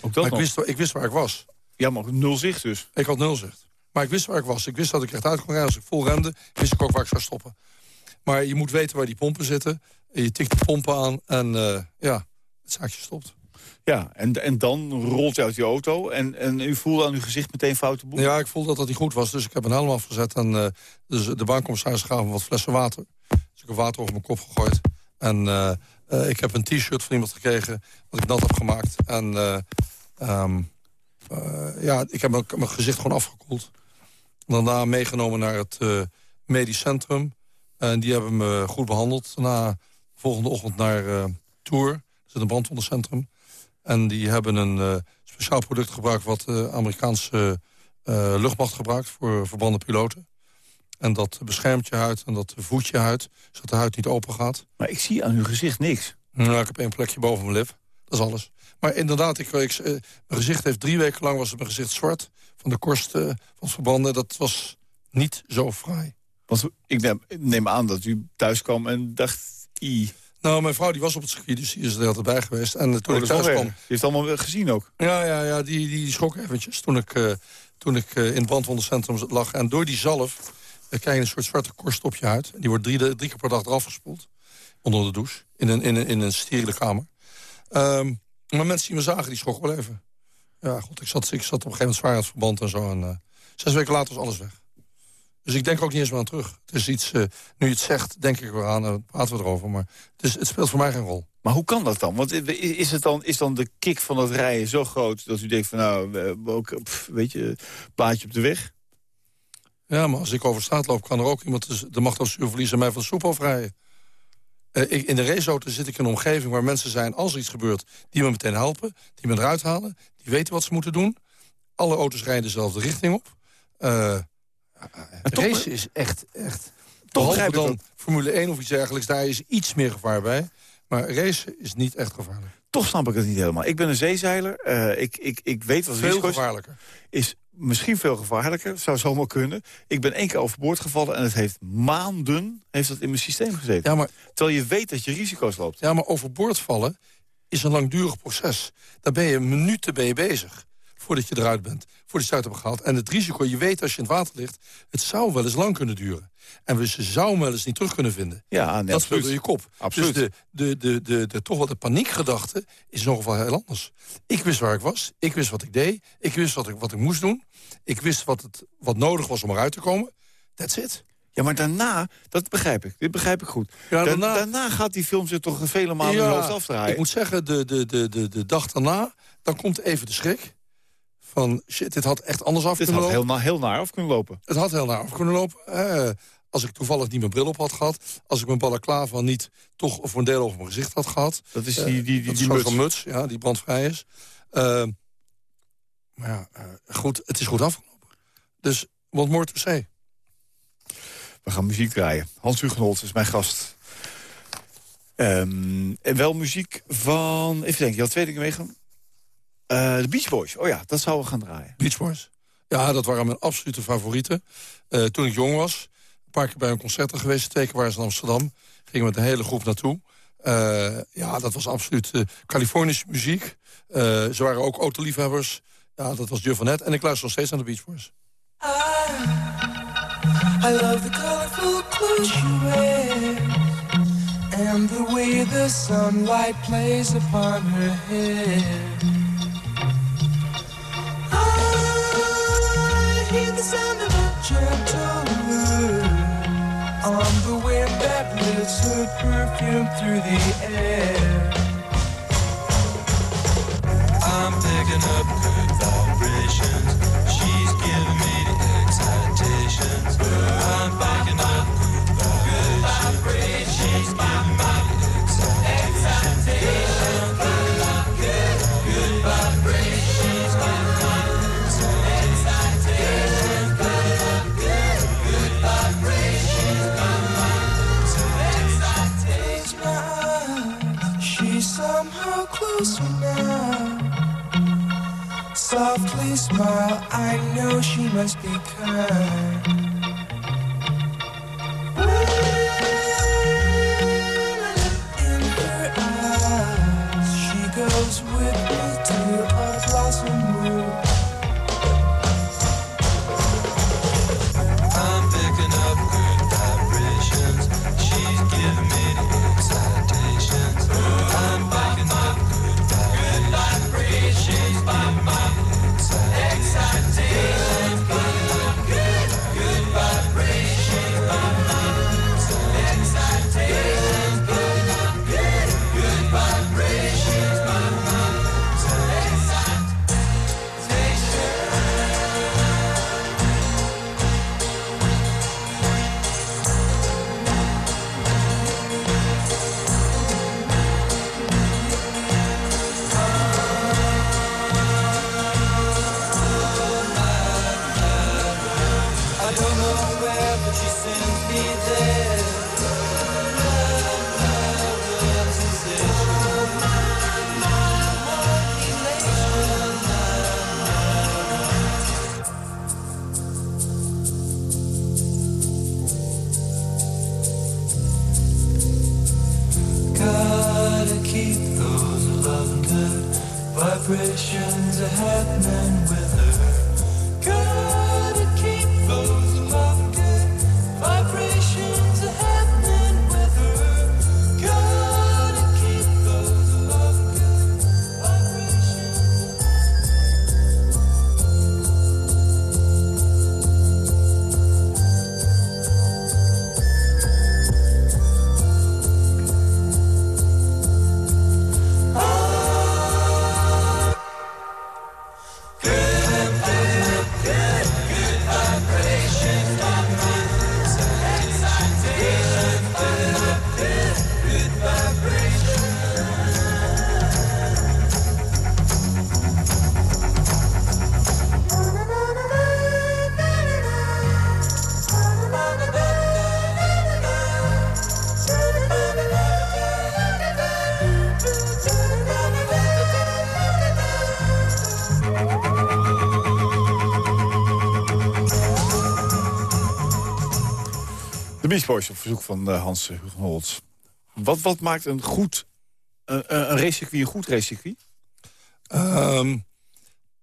Ook dat maar ik wist, ik wist waar ik was. Ja, maar nul zicht dus. Ik had nul zicht. Maar ik wist waar ik was. Ik wist dat ik echt uit kon rijden. Als ik vol remde, wist ik ook waar ik zou stoppen. Maar je moet weten waar die pompen zitten. Je tikt de pompen aan en uh, ja, het zaakje stopt. Ja, en, en dan rolt je uit die auto en, en u voelde aan uw gezicht meteen foute boel? Ja, ik voelde dat dat niet goed was, dus ik heb een helm afgezet. En uh, dus de bankcommissaris gaven wat flessen water. Dus ik heb water over mijn kop gegooid. En uh, uh, ik heb een t-shirt van iemand gekregen, wat ik nat heb gemaakt. En um, ja, ik heb mijn, gezicht gewoon afgekoeld. Daarna meegenomen naar het medisch centrum. En die hebben me goed behandeld. Daarna volgende ochtend naar Tour. Er zit een brandwondencentrum. En die hebben een uh, speciaal product gebruikt... wat de Amerikaanse uh, luchtmacht gebruikt voor verbrande piloten. En dat beschermt je huid en dat voedt je huid... zodat de huid niet open gaat. Maar ik zie aan uw gezicht niks. Nou, ik heb één plekje boven mijn lip. Dat is alles. Maar inderdaad, ik, ik, uh, mijn gezicht heeft drie weken lang... was het mijn gezicht zwart van de korst van het verbranden. Dat was niet zo fraai. Want ik neem, neem aan dat u thuis kwam en dacht... I. Nou, mijn vrouw die was op het circuit, dus die is er altijd bij geweest. En toen oh, ik thuis kwam... Die heeft het allemaal gezien ook? Ja, ja, ja die, die schrok eventjes toen ik, uh, toen ik uh, in het brandwondencentrum lag. En door die zalf uh, krijg je een soort zwarte korst op je huid. Die wordt drie, drie keer per dag eraf gespoeld. Onder de douche. In een, in een, in een steriele kamer. Um, maar mensen die me zagen, die schrokken wel even. Ja, goed, ik zat, ik zat op een gegeven moment zwaar aan het verband en zo. En zes weken later was alles weg. Dus ik denk ook niet eens meer aan terug. Het is iets, uh, nu je het zegt, denk ik weer aan, uh, praten we erover. Maar het, is, het speelt voor mij geen rol. Maar hoe kan dat dan? Want is, het dan, is dan de kick van het rijden zo groot... dat u denkt van nou, ook, pff, weet je, plaatje op de weg? Ja, maar als ik over straat loop, kan er ook iemand de macht als verliezen... en mij van de soep afrijden. Uh, ik, in de raceauto zit ik in een omgeving waar mensen zijn... als er iets gebeurt, die me meteen helpen, die me eruit halen... die weten wat ze moeten doen. Alle auto's rijden dezelfde richting op... Race is echt... echt toch begrijp dan Formule 1 of iets dergelijks, daar is iets meer gevaar bij. Maar race is niet echt gevaarlijk. Toch snap ik het niet helemaal. Ik ben een zeezeiler. Uh, ik, ik, ik weet wat Veel gevaarlijker. Is misschien veel gevaarlijker. Zou zomaar kunnen. Ik ben één keer overboord gevallen en het heeft maanden heeft dat in mijn systeem gezeten. Ja, maar, Terwijl je weet dat je risico's loopt. Ja, maar overboord vallen is een langdurig proces. Daar ben je minuten mee bezig voordat je eruit bent. Voordat je het uit hebt gehaald. En het risico, je weet als je in het water ligt... het zou wel eens lang kunnen duren. En we ze zou wel eens niet terug kunnen vinden. Ja, nee, dat speelt door je kop. Absoluut. Dus de, de, de, de, de, toch wel de paniekgedachte is nog wel heel anders. Ik wist waar ik was. Ik wist wat ik deed. Ik wist wat ik, wat ik moest doen. Ik wist wat, het, wat nodig was om eruit te komen. That's it. Ja, maar daarna, dat begrijp ik. Dit begrijp ik goed. Ja, daarna, daarna gaat die film zich toch vele malen ja, in hoofd afdraaien. Ik moet zeggen, de, de, de, de, de dag daarna, dan komt even de schrik van shit, dit had echt anders af kunnen lopen. Het had heel, heel naar af kunnen lopen. Het had heel naar af kunnen lopen. Eh, als ik toevallig niet mijn bril op had gehad. Als ik mijn balaclava niet toch voor een deel over mijn gezicht had gehad. Dat is die, die, die, die, die muts. muts. Ja, die brandvrij is. Uh, maar ja, uh, goed, het is goed afgelopen. Dus what more to say. We gaan muziek draaien. Hans Hugenholt is mijn gast. Um, en wel muziek van... Even denken, je had twee dingen meegenomen. Uh, de Beach Boys, oh ja, dat zouden we gaan draaien. Beach Boys? Ja, dat waren mijn absolute favorieten. Uh, toen ik jong was, een paar keer bij een concert geweest. Twee keer waren ze in Amsterdam. Gingen met een hele groep naartoe. ja, dat was absoluut Californische muziek. ze waren ook autoliefhebbers. Ja, dat was Juf van En ik luister nog steeds aan de Beach Boys. I, love the colorful clothes you wear And the way the sunlight plays upon her hair perfume through the air. I'm picking up must be kind. Beach op verzoek van eh, Hans. Wat, wat maakt een goed uh, een racecircuit een goed racecircuit? Ehm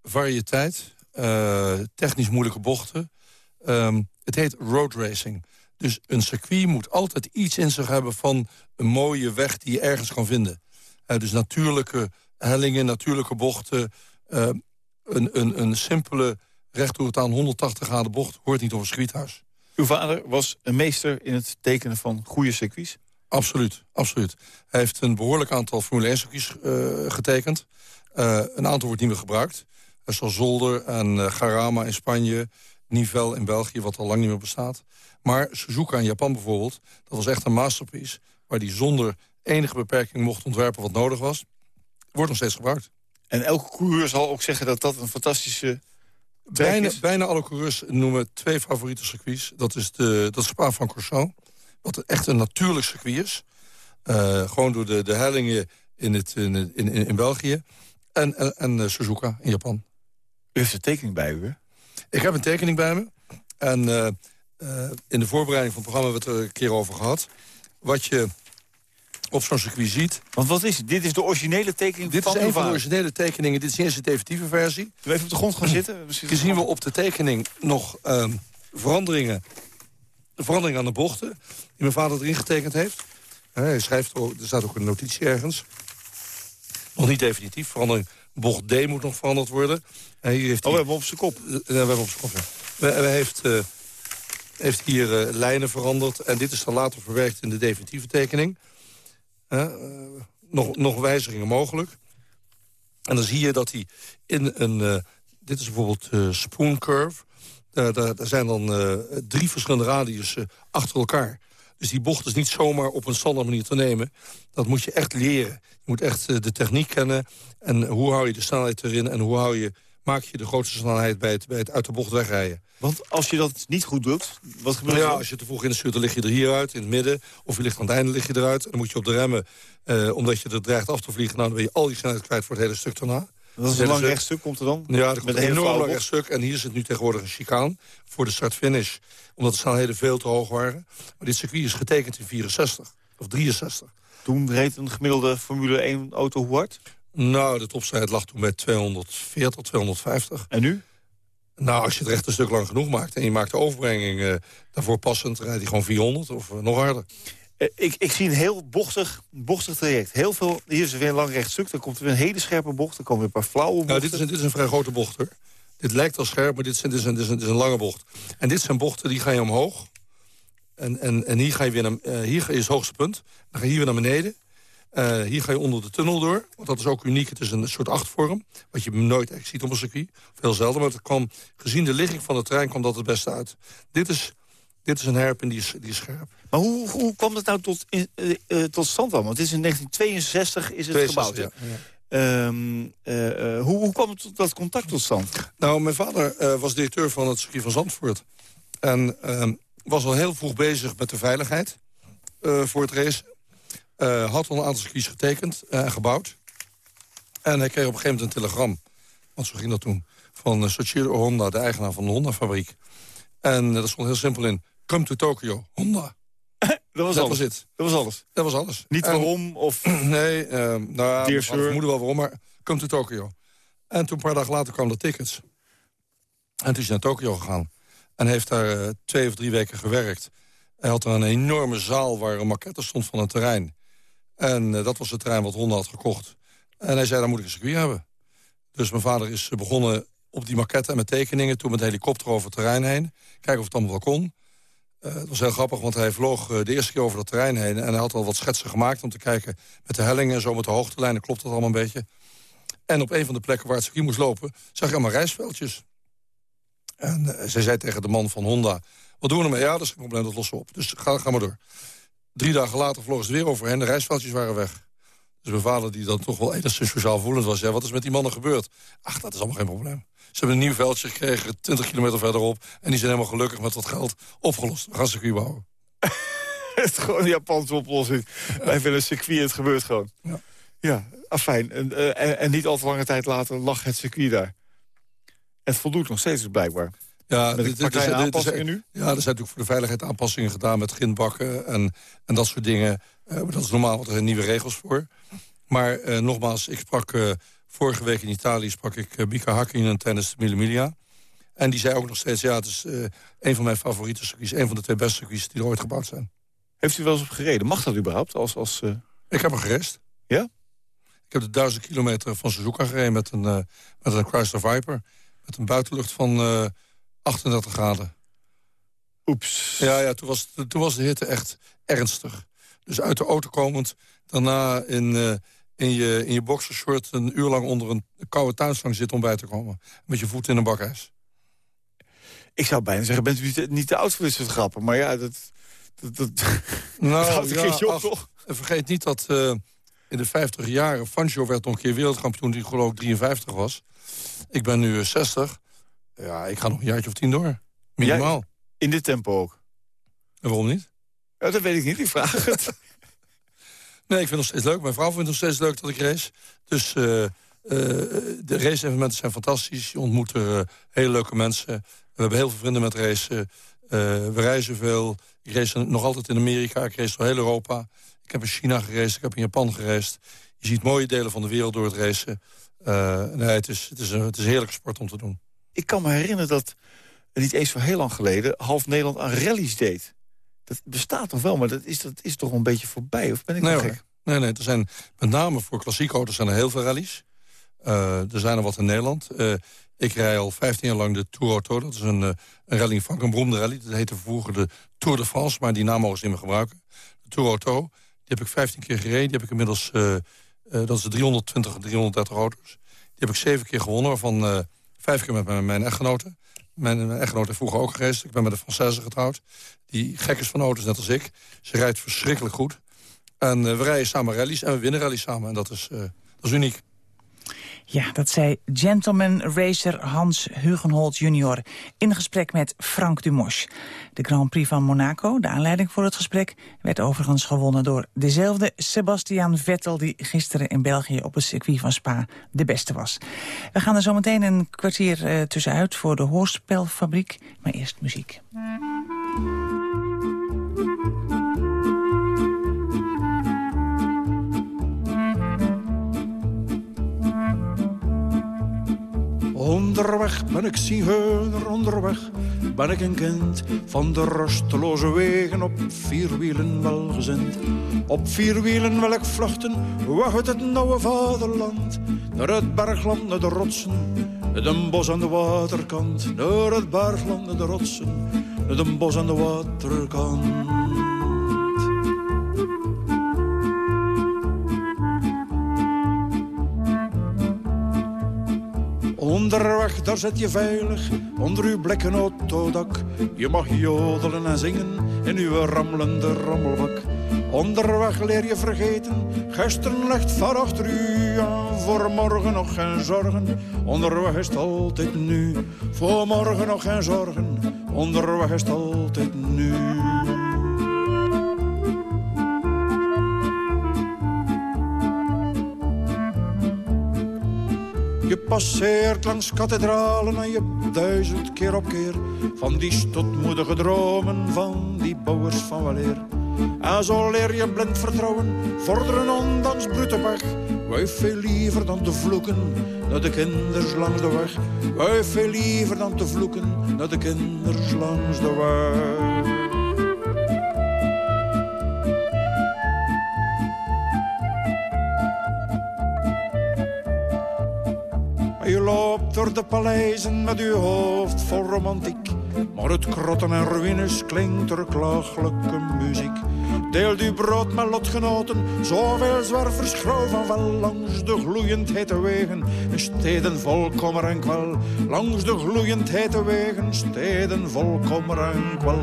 variëteit, eh, technisch moeilijke bochten. Ehm, het heet road racing. Dus een circuit moet altijd iets in zich hebben van een mooie weg die je ergens kan vinden. Eh, dus natuurlijke hellingen, natuurlijke bochten. eh, een, een, een simpele rechtdoor aan 180 graden bocht hoort niet op een circuithuis. Uw vader was een meester in het tekenen van goede circuits. Absoluut, absoluut. Hij heeft een behoorlijk aantal Formule 1 circuits eh, getekend. Eh, een aantal wordt niet meer gebruikt. Eh, zoals Zolder en Garama in Spanje, Nivelles in België, wat al lang niet meer bestaat. Maar Suzuka in Japan bijvoorbeeld, dat was echt een masterpiece... waar die zonder enige beperking mocht ontwerpen wat nodig was. Wordt nog steeds gebruikt. En elke coureur zal ook zeggen dat dat een fantastische Bijna, bijna alle coureurs noemen twee favoriete circuits. Dat is, de, dat is Spa van Corso, wat echt een natuurlijk circuit is. Eh, gewoon door de, de hellingen in, het, in, in, in, België. En, en, en eh, Suzuka in Japan. U heeft de tekening bij u, hè? Ik heb een tekening bij me. En eh, in de voorbereiding van het programma hebben we het er een keer over gehad. Wat je op zo'n circuit ziet. Want wat is het? Dit is de originele tekening Dit van is een van de originele tekeningen. Dit is eens de definitieve versie. We even op de grond gaan zitten? We Hier zien we op de tekening nog ehm, veranderingen, veranderingen aan de bochten... die mijn vader erin getekend heeft. Hij schrijft, er er staat ook een notitie ergens. Nog niet definitief. Verandering, bocht D moet nog veranderd worden. En hier heeft Oh, we hebben op zijn kop. eh, we hebben op zijn kop, ja. We, we heeft, eh, heeft hier eh, lijnen veranderd. En dit is dan later verwerkt in de definitieve tekening. Eh, nog, nog wijzigingen mogelijk. En dan zie je dat hij in een... eh, dit is bijvoorbeeld eh spoon curve. Daar, daar, daar zijn dan drie verschillende radiussen achter elkaar. Dus die bocht is niet zomaar op een standaard manier te nemen. Dat moet je echt leren. Je moet echt de techniek kennen. En hoe hou je de snelheid erin en hoe hou je, maak je de grootste snelheid bij het, bij het uit de bocht wegrijden. Want als je dat niet goed doet, wat gebeurt Nou er ja, als je te vroeg instuurt, dan lig je er hieruit, in het midden. Of je ligt aan het einde, lig je eruit. En dan moet je op de remmen, eh, omdat je er dreigt af te vliegen... nou, dan ben je al die snelheid kwijt voor het hele stuk daarna. Dat is een lang stuk. rechtstuk, komt er dan? Ja, Met komt een een enorm lang rechtstuk. En hier zit nu tegenwoordig een chicaan voor de start-finish. Omdat de snelheden veel te hoog waren. Maar dit circuit is getekend in 64 of 63. Toen reed een gemiddelde Formule 1 auto hoe hard? Nou, de topsnelheid lag toen bij 240, 250. En nu? Nou, als je het recht een stuk lang genoeg maakt... en je maakt de overbrenging eh, daarvoor passend... dan rijdt hij gewoon 400 of eh, nog harder. Eh, ik, ik zie een heel bochtig, bochtig traject. Heel veel, hier is er weer een lang rechtstuk, dan komt er weer een hele scherpe bocht... dan komen weer een paar flauwe bochten. Nou, dit is, een, dit is een vrij grote bocht, hoor. Dit lijkt al scherp, maar dit is, een, dit, is een, dit, is een, dit is een lange bocht. En dit zijn bochten, die ga je omhoog. En, en, en hier ga je weer naar... hier is het hoogste punt. Dan ga je hier weer naar beneden. Eh, hier ga je onder de tunnel door. Want dat is ook uniek. Het is een soort achtvorm. Wat je nooit echt ziet op een circuit. Veel zelden. Maar het kwam, gezien de ligging van het terrein kwam dat het beste uit. Dit is, dit is een herp en die is, die is scherp. Maar hoe, hoe kwam dat nou tot, eh, eh, tot stand dan? Want het is in 1962 is het 62, gebouwd. ja, ja. Eh, hoe, hoe kwam het dat contact tot stand? Nou, mijn vader was directeur van het circuit van Zandvoort. En ehm, was al heel vroeg bezig met de veiligheid voor het race. Eh, had al een aantal circuits getekend en gebouwd. En hij kreeg op een gegeven moment een telegram. Want zo ging dat toen. Van uh, Soichiro Honda, de eigenaar van de Honda-fabriek. En dat stond heel simpel in. Come to Tokyo, Honda. Dat was dat alles. was het. Dat was alles. Dat was alles. Niet En- waarom of... Nee, nou ja, vermoeden wel waarom, maar come to Tokyo. En toen een paar dagen later kwamen de tickets. En toen is hij naar Tokyo gegaan. En heeft daar uh, twee of drie weken gewerkt. Hij had er een enorme zaal waar een maquette stond van een terrein. En uh, dat was het terrein wat Honda had gekocht. En hij zei, daar moet ik een circuit hebben. Dus mijn vader is begonnen op die maquette en met tekeningen... toen met een helikopter over het terrein heen. Kijken of het allemaal wel kon. Uh, het was heel grappig, want hij vloog de eerste keer over dat terrein heen... en hij had al wat schetsen gemaakt om te kijken met de hellingen... en zo met de hoogtelijnen, klopt dat allemaal een beetje. En op een van de plekken waar het circuit moest lopen... zag je allemaal reisveldjes. En zij zei tegen de man van Honda... wat doen we ermee? Ja, dat is geen probleem, dat lossen we op. Dus ga, ga maar door. Drie dagen later vlogen ze weer overheen, de reisveldjes waren weg. Dus mijn vader, die dan toch wel enigszins sociaal voelend was... zei, wat is met die mannen gebeurd? Ach, dat is allemaal geen probleem. Ze hebben een nieuw veldje gekregen, 20 kilometer verderop... en die zijn helemaal gelukkig met wat geld opgelost. We gaan circuit bouwen. het is gewoon een Japanse oplossing. Wij willen een circuit, het gebeurt gewoon. Ja. Ja, afijn. En, uh, en, en niet al te lange tijd later lag het circuit daar. Het voldoet nog steeds dus blijkbaar. Ja, Met aanpassingen nu? Ja, er zijn natuurlijk voor de veiligheid aanpassingen gedaan... met grindbakken en, en dat soort dingen. Eh, dat is normaal, want er zijn nieuwe regels voor. Maar eh, nogmaals, ik sprak eh, vorige week in Italië... sprak ik Mika Hakkinen tijdens de Mille Miglia. En die zei ook nog steeds... ja, het is een van mijn favoriete circuits... een van de twee beste circuits die er ooit gebouwd zijn. Heeft u wel eens op gereden? Mag dat überhaupt? Als, als, uh... Ik heb er gerest. Ja? Ik heb de duizend kilometer van Suzuka gereden met een, uh, met een Chrysler Viper. Met een buitenlucht van 38 graden. Oeps. Ja, ja toen, was, toen was de hitte echt ernstig. Dus uit de auto komend, daarna in, uh, in, je, in je boxershort... een uur lang onder een koude tuinslang zitten om bij te komen. Met je voet in een bakijs. Ik zou bijna zeggen, bent u niet, te oud voor dit soort grappen. Maar ja, dat... dat, dat nou, dat keertje op, toch? Vergeet niet dat uh, in de 50 jaren... Fangio werd nog een keer wereldkampioen die geloof ik 53 was. Ik ben nu 60. Ja, ik ga nog een jaartje of tien door. Minimaal. In dit tempo ook? En waarom niet? Ja, dat weet ik niet, ik vraag het. nee, ik vind het nog steeds leuk. Mijn vrouw vindt het nog steeds leuk dat ik race. Dus uh, uh, de race-evenementen zijn fantastisch. Je ontmoet er uh, hele leuke mensen. We hebben heel veel vrienden met racen. we reizen veel. Ik race nog altijd in Amerika, ik race door heel Europa. Ik heb in China gereisd, ik heb in Japan gereisd. Je ziet mooie delen van de wereld door het racen. Nee, het, is, het, is een, het is een heerlijke sport om te doen. Ik kan me herinneren dat, niet eens voor heel lang geleden... half Nederland aan rallies deed. Dat bestaat toch wel, maar dat is, dat is toch een beetje voorbij? Of ben ik nee, gek? Nee, nee, er zijn met name voor klassieke auto's zijn er heel veel rallies. Uh, er zijn er wat in Nederland. Uh, ik rij al 15 jaar lang de Tour Auto. Dat is een, uh, een rally in Frankrijk, een beroemde rally. Dat heette vroeger de Tour de France, maar die naam mogen ze niet meer gebruiken. De Tour Auto, die heb ik 15 keer gereden. Die heb ik inmiddels, dat is de 320, 330 auto's. Die heb ik zeven keer gewonnen, waarvan vijf keer met mijn, echtgenote. Mijn, mijn echtgenote vroeger ook gereisd. Ik ben met een Française getrouwd. Die gek is van auto's, net als ik. Ze rijdt verschrikkelijk goed. En we rijden samen rallies en we winnen rallies samen. En dat is, dat is uniek. Ja, dat zei gentleman racer Hans Hugenholt junior in gesprek met Frank Dumos. De Grand Prix van Monaco, de aanleiding voor het gesprek... werd overigens gewonnen door dezelfde Sebastian Vettel... die gisteren in België op het circuit van Spa de beste was. We gaan er zo meteen een kwartier uh, tussenuit voor de Hoorspelfabriek. Maar eerst muziek. Onderweg ben ik zigeuner, onderweg ben ik een kind van de rusteloze wegen op vier wielen welgezind. Op vier wielen wil ik vluchten, weg uit het nauwe vaderland. Naar het bergland, naar de rotsen, naar de bos aan de waterkant. Naar het bergland, naar de rotsen, naar de bos aan de waterkant. Onderweg, daar zit je veilig, onder uw blikken autodak. Je mag jodelen en zingen in uw rammelende rammelbak. Onderweg leer je vergeten, gisteren ligt van achter u. Voor morgen nog geen zorgen, onderweg is het altijd nu. Voor morgen nog geen zorgen, onderweg is het altijd nu. Passeert langs kathedralen en je duizend keer op keer van die stotmoedige dromen van die bouwers van weleer. En zo leer je blind vertrouwen, vorderen ondanks brute weg. Wij veel liever dan te vloeken naar de kinders langs de weg. Wij veel liever dan te vloeken naar de kinders langs de weg. Door de paleizen met uw hoofd vol romantiek. Maar het krotten en ruïnes klinkt er klagelijke muziek. Deelt uw brood met lotgenoten, zoveel zwervers grauw van wel. Langs de gloeiend hete wegen, steden vol en kwel. Langs de gloeiend hete wegen, steden vol en kwel.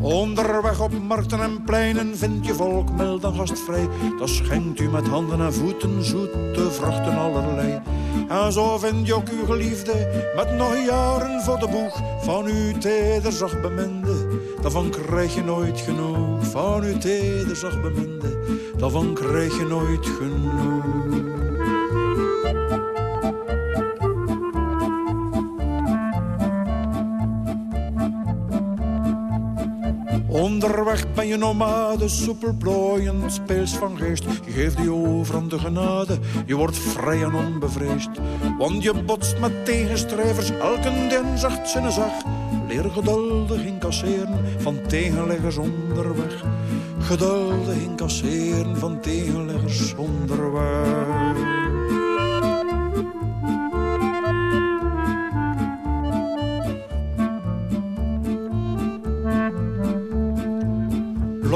Onderweg op markten en pleinen vindt je volk mild en gastvrij. Dat schenkt u met handen en voeten zoete vruchten allerlei. En zo vind je ook uw geliefde met nog jaren voor de boeg. Van uw teder zacht beminde, daarvan krijg je nooit genoeg. Van uw teder zacht beminde, daarvan krijg je nooit genoeg. Ben je nomade, soepel plooiend, speels van geest. Je geeft je over aan de genade, je wordt vrij en onbevreesd. Want je botst met tegenstrevers, elke den zachtzinnig zag. Leer geduldig incasseren van tegenleggers onderweg. Geduldig incasseren van tegenleggers onderweg.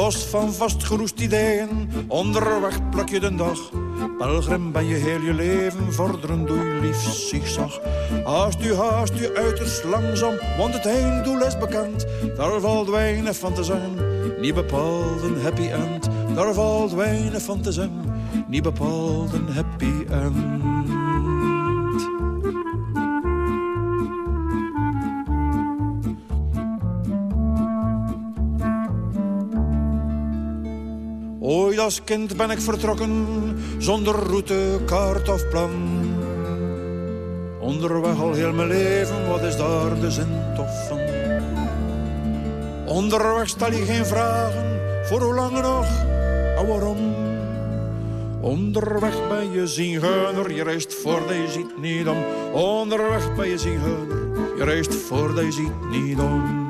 Los van vastgeroest ideeën, onderweg pluk je de dag. Pelgrim ben je heel je leven, vorderen doe je lief zigzag. Haast u, haast u uiterst langzaam, want het einddoel is bekend. Daar valt weinig van te zeggen, niet bepaald een happy end. Daar valt weinig van te zeggen, niet bepaald een happy end. Als kind ben ik vertrokken, zonder route, kaart of plan. Onderweg al heel mijn leven, wat is daar de zin toch van? Onderweg stel je geen vragen, voor hoe lang nog en waarom? Onderweg ben je zigeuner, je reist voordat je ziet niet om. Onderweg ben je zigeuner, je reist voordat je ziet niet om.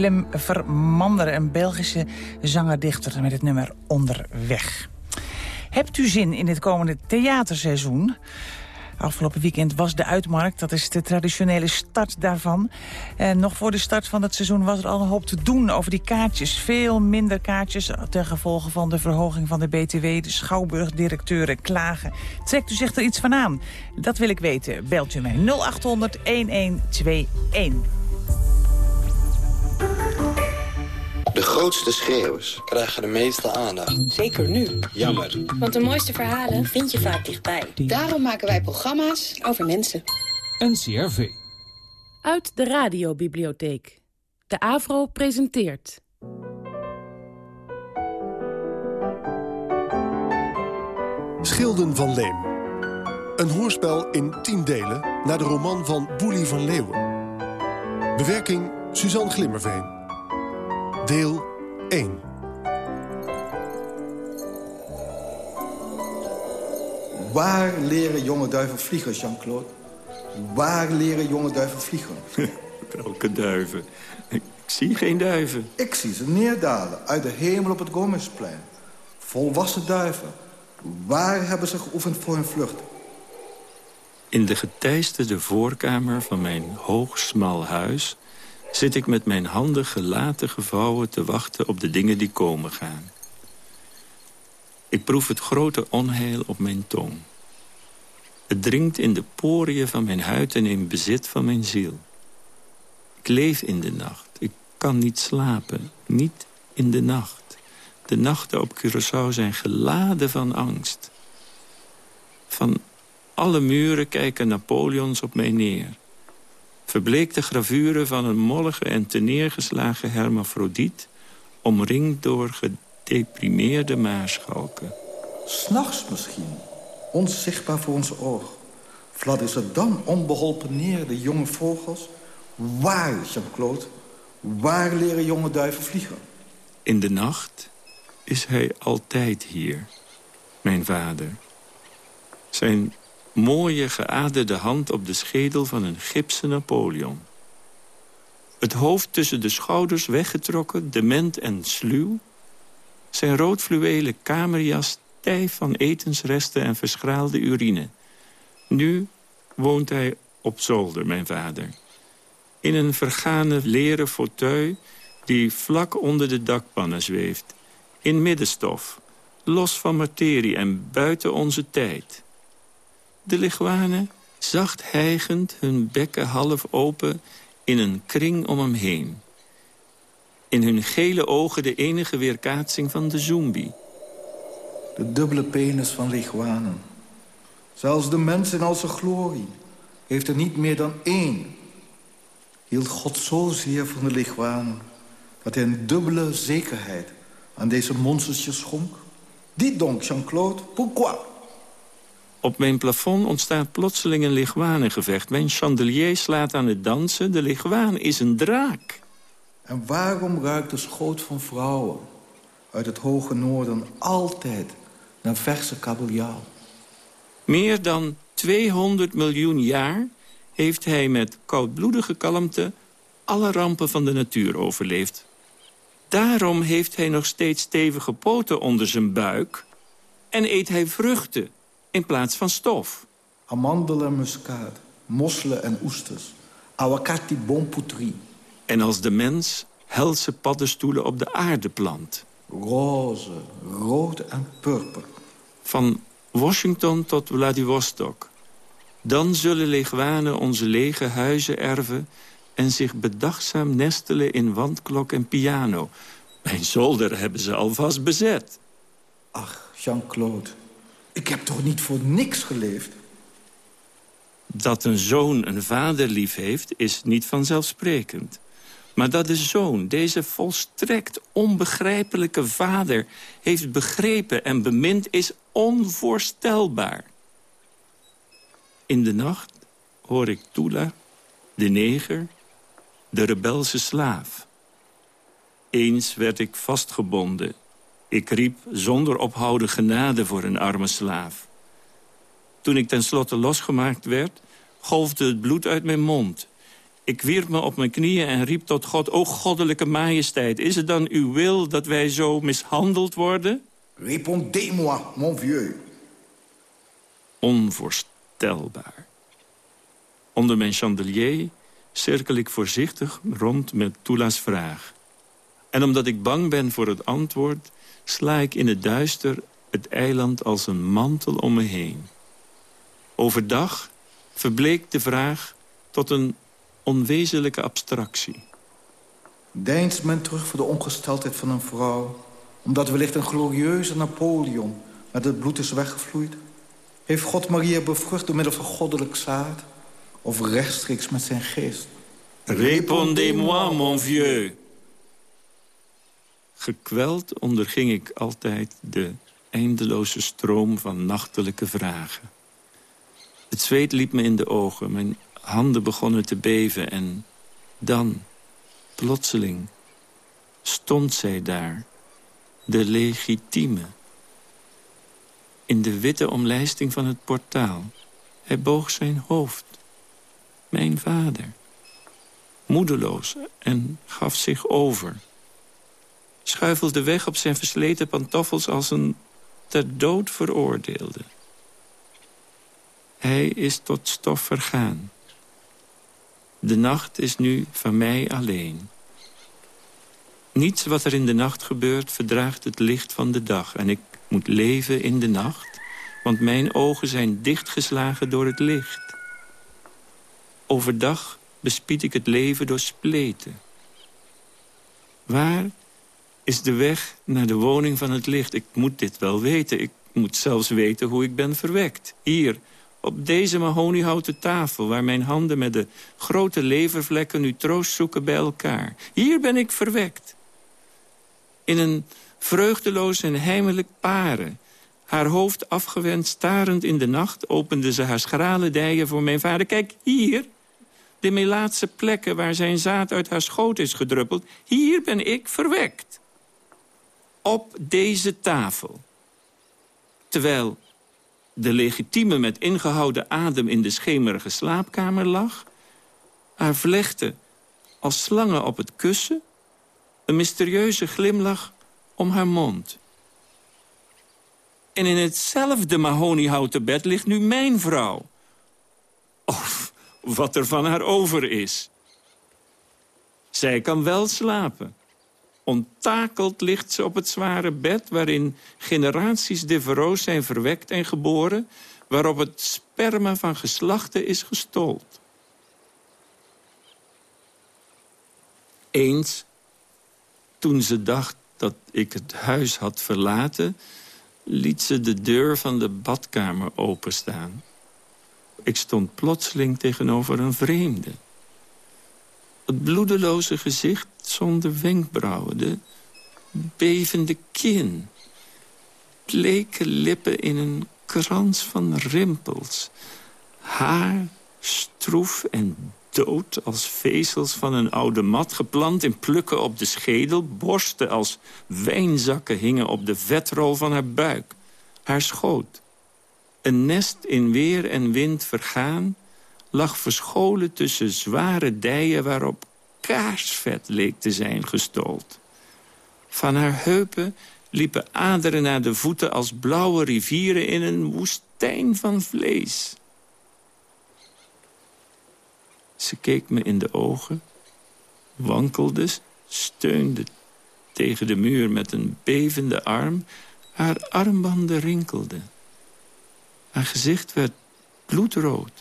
Willem Vermanderen, een Belgische zanger-dichter met het nummer Onderweg. Hebt u zin in het komende theaterseizoen? Afgelopen weekend was de Uitmarkt, dat is de traditionele start daarvan. En nog voor de start van het seizoen was er al een hoop te doen over die kaartjes. Veel minder kaartjes ten gevolge van de verhoging van de BTW. De Schouwburgdirecteuren klagen. Trekt u zich er iets van aan? Dat wil ik weten. Belt u mij 0800 1121. De grootste schreeuwers krijgen de meeste aandacht. Zeker nu. Jammer. Want de mooiste verhalen vind je vaak dichtbij. Daarom maken wij programma's over mensen. NCRV. Uit de radiobibliotheek. De AVRO presenteert... Schilden van Leem. Een hoorspel in tien delen naar de roman van Boelie van Leeuwen. Bewerking Suzanne Glimmerveen. Deel 1. Waar leren jonge duiven vliegen, Jean-Claude? Waar leren jonge duiven vliegen? Welke duiven? Ik zie geen duiven. Ik zie ze neerdalen uit de hemel op het Gomezplein. Volwassen duiven. Waar hebben ze geoefend voor hun vlucht? In de geteisterde voorkamer van mijn hoog smal huis... zit ik met mijn handen gelaten gevouwen te wachten op de dingen die komen gaan. Ik proef het grote onheil op mijn tong. Het dringt in de poriën van mijn huid en in bezit van mijn ziel. Ik leef in de nacht. Ik kan niet slapen. Niet in de nacht. De nachten op Curaçao zijn geladen van angst. Van alle muren kijken Napoleons op mij neer. Verbleekte gravuren van een mollige en teneergeslagen hermafrodiet... omringd door gedeprimeerde maarschalken. S'nachts misschien, onzichtbaar voor ons oog. Fladderen ze dan onbeholpen neer, de jonge vogels? Waar, Jean-Claude? Waar leren jonge duiven vliegen? In de nacht is hij altijd hier, mijn vader. Zijn mooie geaderde hand op de schedel van een gipsen Napoleon. Het hoofd tussen de schouders weggetrokken, dement en sluw. Zijn rood fluwelen kamerjas stijf van etensresten en verschraalde urine. Nu woont hij op zolder, mijn vader. In een vergane leren fauteuil die vlak onder de dakpannen zweeft. In middenstof, los van materie en buiten onze tijd. De leguanen, zacht hijgend, hun bekken half open... in een kring om hem heen. In hun gele ogen de enige weerkaatsing van de zombie. De dubbele penis van leguanen. Zelfs de mens in al zijn glorie heeft er niet meer dan één. Hield God zozeer van de leguanen... dat hij een dubbele zekerheid aan deze monstertjes schonk? Dit donc, Jean-Claude, pourquoi? Op mijn plafond ontstaat plotseling een leguanengevecht. Mijn chandelier slaat aan het dansen. De leguaan is een draak. En waarom ruikt de schoot van vrouwen uit het hoge noorden altijd naar verse kabeljauw? Meer dan 200 miljoen jaar heeft hij met koudbloedige kalmte... alle rampen van de natuur overleefd. Daarom heeft hij nog steeds stevige poten onder zijn buik... en eet hij vruchten in plaats van stof. Amandelen, muskaat, mosselen en oesters. Awakati bonpoutri. En als de mens helse paddenstoelen op de aarde plant. Roze, rood en purper. Van Washington tot Vladivostok. Dan zullen leguanen onze lege huizen erven... en zich bedachtzaam nestelen in wandklok en piano. Mijn zolder hebben ze alvast bezet. Ach, Jean-Claude, Ik heb toch niet voor niks geleefd? Dat een zoon een vader lief heeft, is niet vanzelfsprekend. Maar dat de zoon, deze volstrekt onbegrijpelijke vader... heeft begrepen en bemind, is onvoorstelbaar. In de nacht hoor ik Tula, de neger, de rebelse slaaf. Eens werd ik vastgebonden. Ik riep zonder ophouden genade voor een arme slaaf. Toen ik tenslotte losgemaakt werd, golfde het bloed uit mijn mond. Ik wierp me op mijn knieën en riep tot God... O goddelijke majesteit, is het dan uw wil dat wij zo mishandeld worden? Répondez-moi, mon vieux. Onvoorstelbaar. Onder mijn chandelier cirkel ik voorzichtig rond met Tula's vraag. En omdat ik bang ben voor het antwoord... sla ik in het duister het eiland als een mantel om me heen. Overdag verbleekt de vraag tot een onwezenlijke abstractie. Deinst men terug voor de ongesteldheid van een vrouw... omdat wellicht een glorieuze Napoleon met het bloed is weggevloeid? Heeft God Maria bevrucht door middel van goddelijk zaad? Of rechtstreeks met zijn geest? Répondez-moi, mon vieux. Gekweld onderging ik altijd de eindeloze stroom van nachtelijke vragen. Het zweet liep me in de ogen, mijn handen begonnen te beven... en dan, plotseling, stond zij daar, de legitieme. In de witte omlijsting van het portaal. Hij boog zijn hoofd. Mijn vader. Moedeloos en gaf zich over. Schuifelde weg op zijn versleten pantoffels als een ter dood veroordeelde. Hij is tot stof vergaan. De nacht is nu van mij alleen. Niets wat er in de nacht gebeurt verdraagt het licht van de dag. En ik moet leven in de nacht, want mijn ogen zijn dichtgeslagen door het licht. Overdag bespied ik het leven door spleten. Waar is de weg naar de woning van het licht? Ik moet dit wel weten. Ik moet zelfs weten hoe ik ben verwekt. Hier, op deze mahoniehouten tafel... waar mijn handen met de grote levervlekken nu troost zoeken bij elkaar. Hier ben ik verwekt. In een vreugdeloos en heimelijk paren. Haar hoofd afgewend, starend in de nacht... opende ze haar schrale dijen voor mijn vader. Kijk, hier, de melaatse plekken waar zijn zaad uit haar schoot is gedruppeld... hier ben ik verwekt. Op deze tafel. Terwijl de legitieme met ingehouden adem in de schemerige slaapkamer lag... haar vlechten als slangen op het kussen... een mysterieuze glimlach om haar mond. En in hetzelfde mahoniehouten bed ligt nu mijn vrouw. Of wat er van haar over is. Zij kan wel slapen. Onttakeld ligt ze op het zware bed... waarin generaties Devereaux zijn verwekt en geboren... waarop het sperma van geslachten is gestold. Eens, toen ze dacht dat ik het huis had verlaten... liet ze de deur van de badkamer openstaan. Ik stond plotseling tegenover een vreemde. Het bloedeloze gezicht zonder wenkbrauwen, de bevende kin. Bleke lippen in een krans van rimpels. Haar stroef en dood als vezels van een oude mat... geplant in plukken op de schedel. Borsten als wijnzakken hingen op de vetrol van haar buik. Haar schoot. Een nest in weer en wind vergaan lag verscholen tussen zware dijen... waarop kaarsvet leek te zijn gestold. Van haar heupen liepen aderen naar de voeten als blauwe rivieren in een woestijn van vlees. Ze keek me in de ogen, wankelde, steunde tegen de muur met een bevende arm. Haar armbanden rinkelden. Haar gezicht werd bloedrood.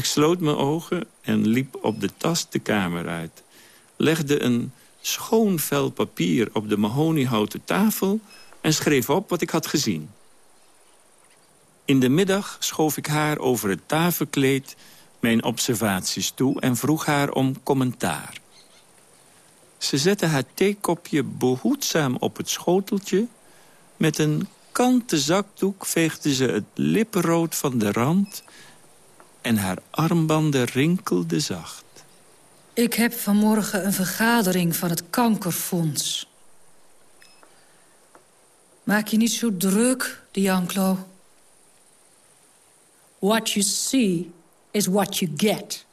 Ik sloot mijn ogen en liep op de tas de kamer uit. Legde een schoon vel papier op de mahoniehouten tafel... en schreef op wat ik had gezien. In de middag schoof ik haar over het tafelkleed mijn observaties toe... en vroeg haar om commentaar. Ze zette haar theekopje behoedzaam op het schoteltje... met een kanten zakdoek veegde ze het lippenrood van de rand... en haar armbanden rinkelden zacht. Ik heb vanmorgen een vergadering van het Kankerfonds. Maak je niet zo druk, Dianclo. What you see is what you get.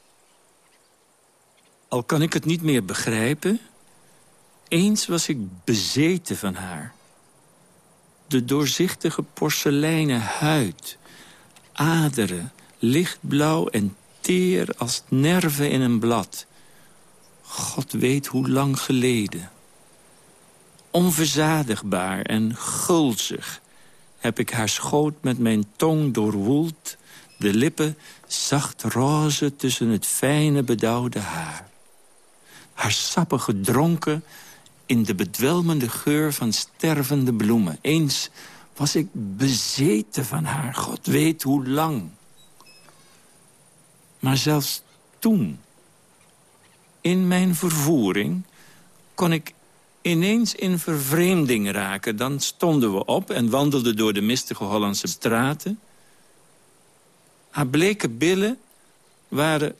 Al kan ik het niet meer begrijpen... eens was ik bezeten van haar. De doorzichtige porseleinen huid, aderen, lichtblauw en teer als nerven in een blad. God weet hoe lang geleden. Onverzadigbaar en gulzig heb ik haar schoot met mijn tong doorwoeld... de lippen zacht roze tussen het fijne bedauwde haar. Haar sappen gedronken in de bedwelmende geur van stervende bloemen. Eens was ik bezeten van haar, God weet hoe lang. Maar zelfs toen, in mijn vervoering, kon ik ineens in vervreemding raken. Dan stonden we op en wandelden door de mistige Hollandse straten. Haar bleke billen waren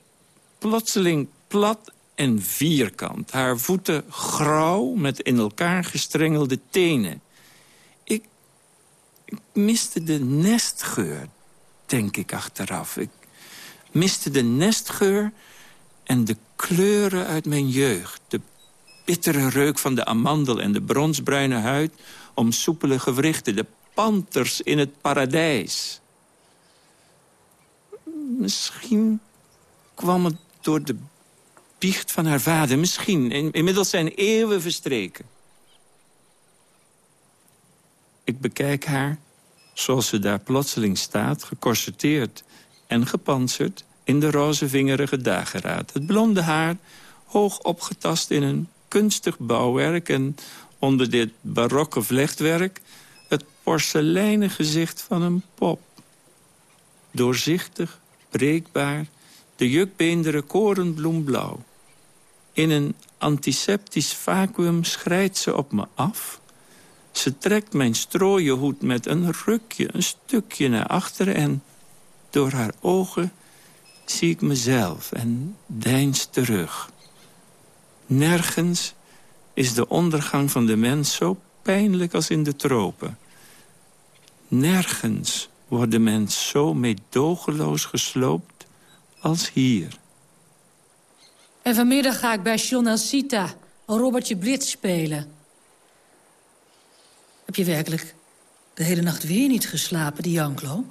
plotseling plat en vierkant. Haar voeten grauw met in elkaar gestrengelde tenen. Ik, miste de nestgeur, denk ik achteraf. Miste de nestgeur en de kleuren uit mijn jeugd. De bittere reuk van de amandel en de bronsbruine huid... om soepele gewrichten, de panters in het paradijs. Misschien kwam het door de biecht van haar vader. Misschien. inmiddels zijn eeuwen verstreken. Ik bekijk haar zoals ze daar plotseling staat, gecorseteerd en gepantserd... in de rozevingerige dageraad. Het blonde haar, hoog opgetast in een kunstig bouwwerk... en onder dit barokke vlechtwerk het porseleinen gezicht van een pop. Doorzichtig, breekbaar, de jukbeendere korenbloemblauw. In een antiseptisch vacuüm schrijdt ze op me af. Ze trekt mijn strooien hoed met een rukje, een stukje naar achteren... en door haar ogen zie ik mezelf en deins terug. Nergens is de ondergang van de mens zo pijnlijk als in de tropen. Nergens wordt de mens zo meedogenloos gesloopt als hier. En vanmiddag ga ik bij John Alcita een Robertje Blitz spelen. Heb je werkelijk de hele nacht weer niet geslapen, die Janklo?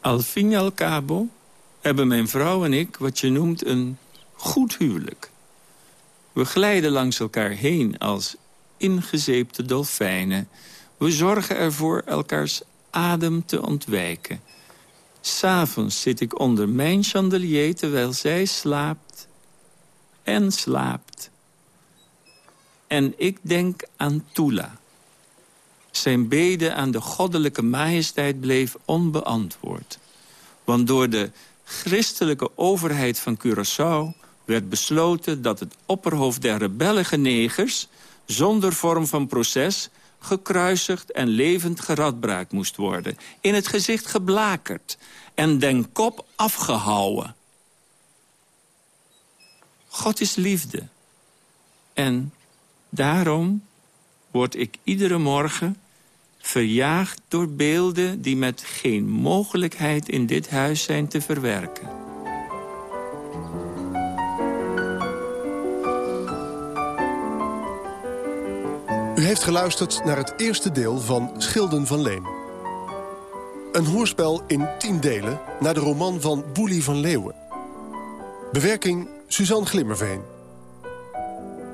Al fin al cabo hebben mijn vrouw en ik wat je noemt een goed huwelijk. We glijden langs elkaar heen als ingezeepte dolfijnen. We zorgen ervoor elkaars adem te ontwijken. S'avonds zit ik onder mijn chandelier terwijl zij slaapt en slaapt. En ik denk aan Tula. Zijn bede aan de goddelijke majesteit bleef onbeantwoord. Want door de christelijke overheid van Curaçao werd besloten dat het opperhoofd der rebellengenegers... zonder vorm van proces gekruisigd en levend geradbraakt moest worden. In het gezicht geblakerd en den kop afgehouwen. God is liefde. En daarom word ik iedere morgen verjaagd door beelden... die met geen mogelijkheid in dit huis zijn te verwerken. U heeft geluisterd naar het eerste deel van Schilden van Leem. Een hoorspel in tien delen naar de roman van Boelie van Leeuwen. Bewerking Suzanne Glimmerveen.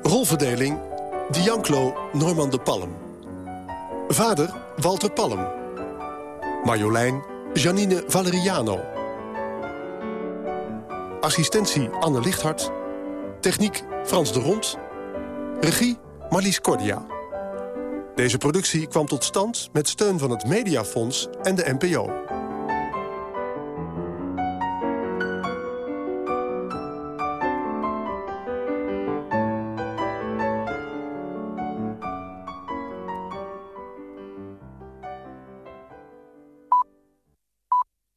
Rolverdeling Dianclo Norman de Palm. Vader Walter Palm. Marjolein Janine Valeriano. Assistentie Anne Lichthart. Techniek Frans de Rond. Regie Marlies Cordia. Deze productie kwam tot stand met steun van het Mediafonds en de NPO.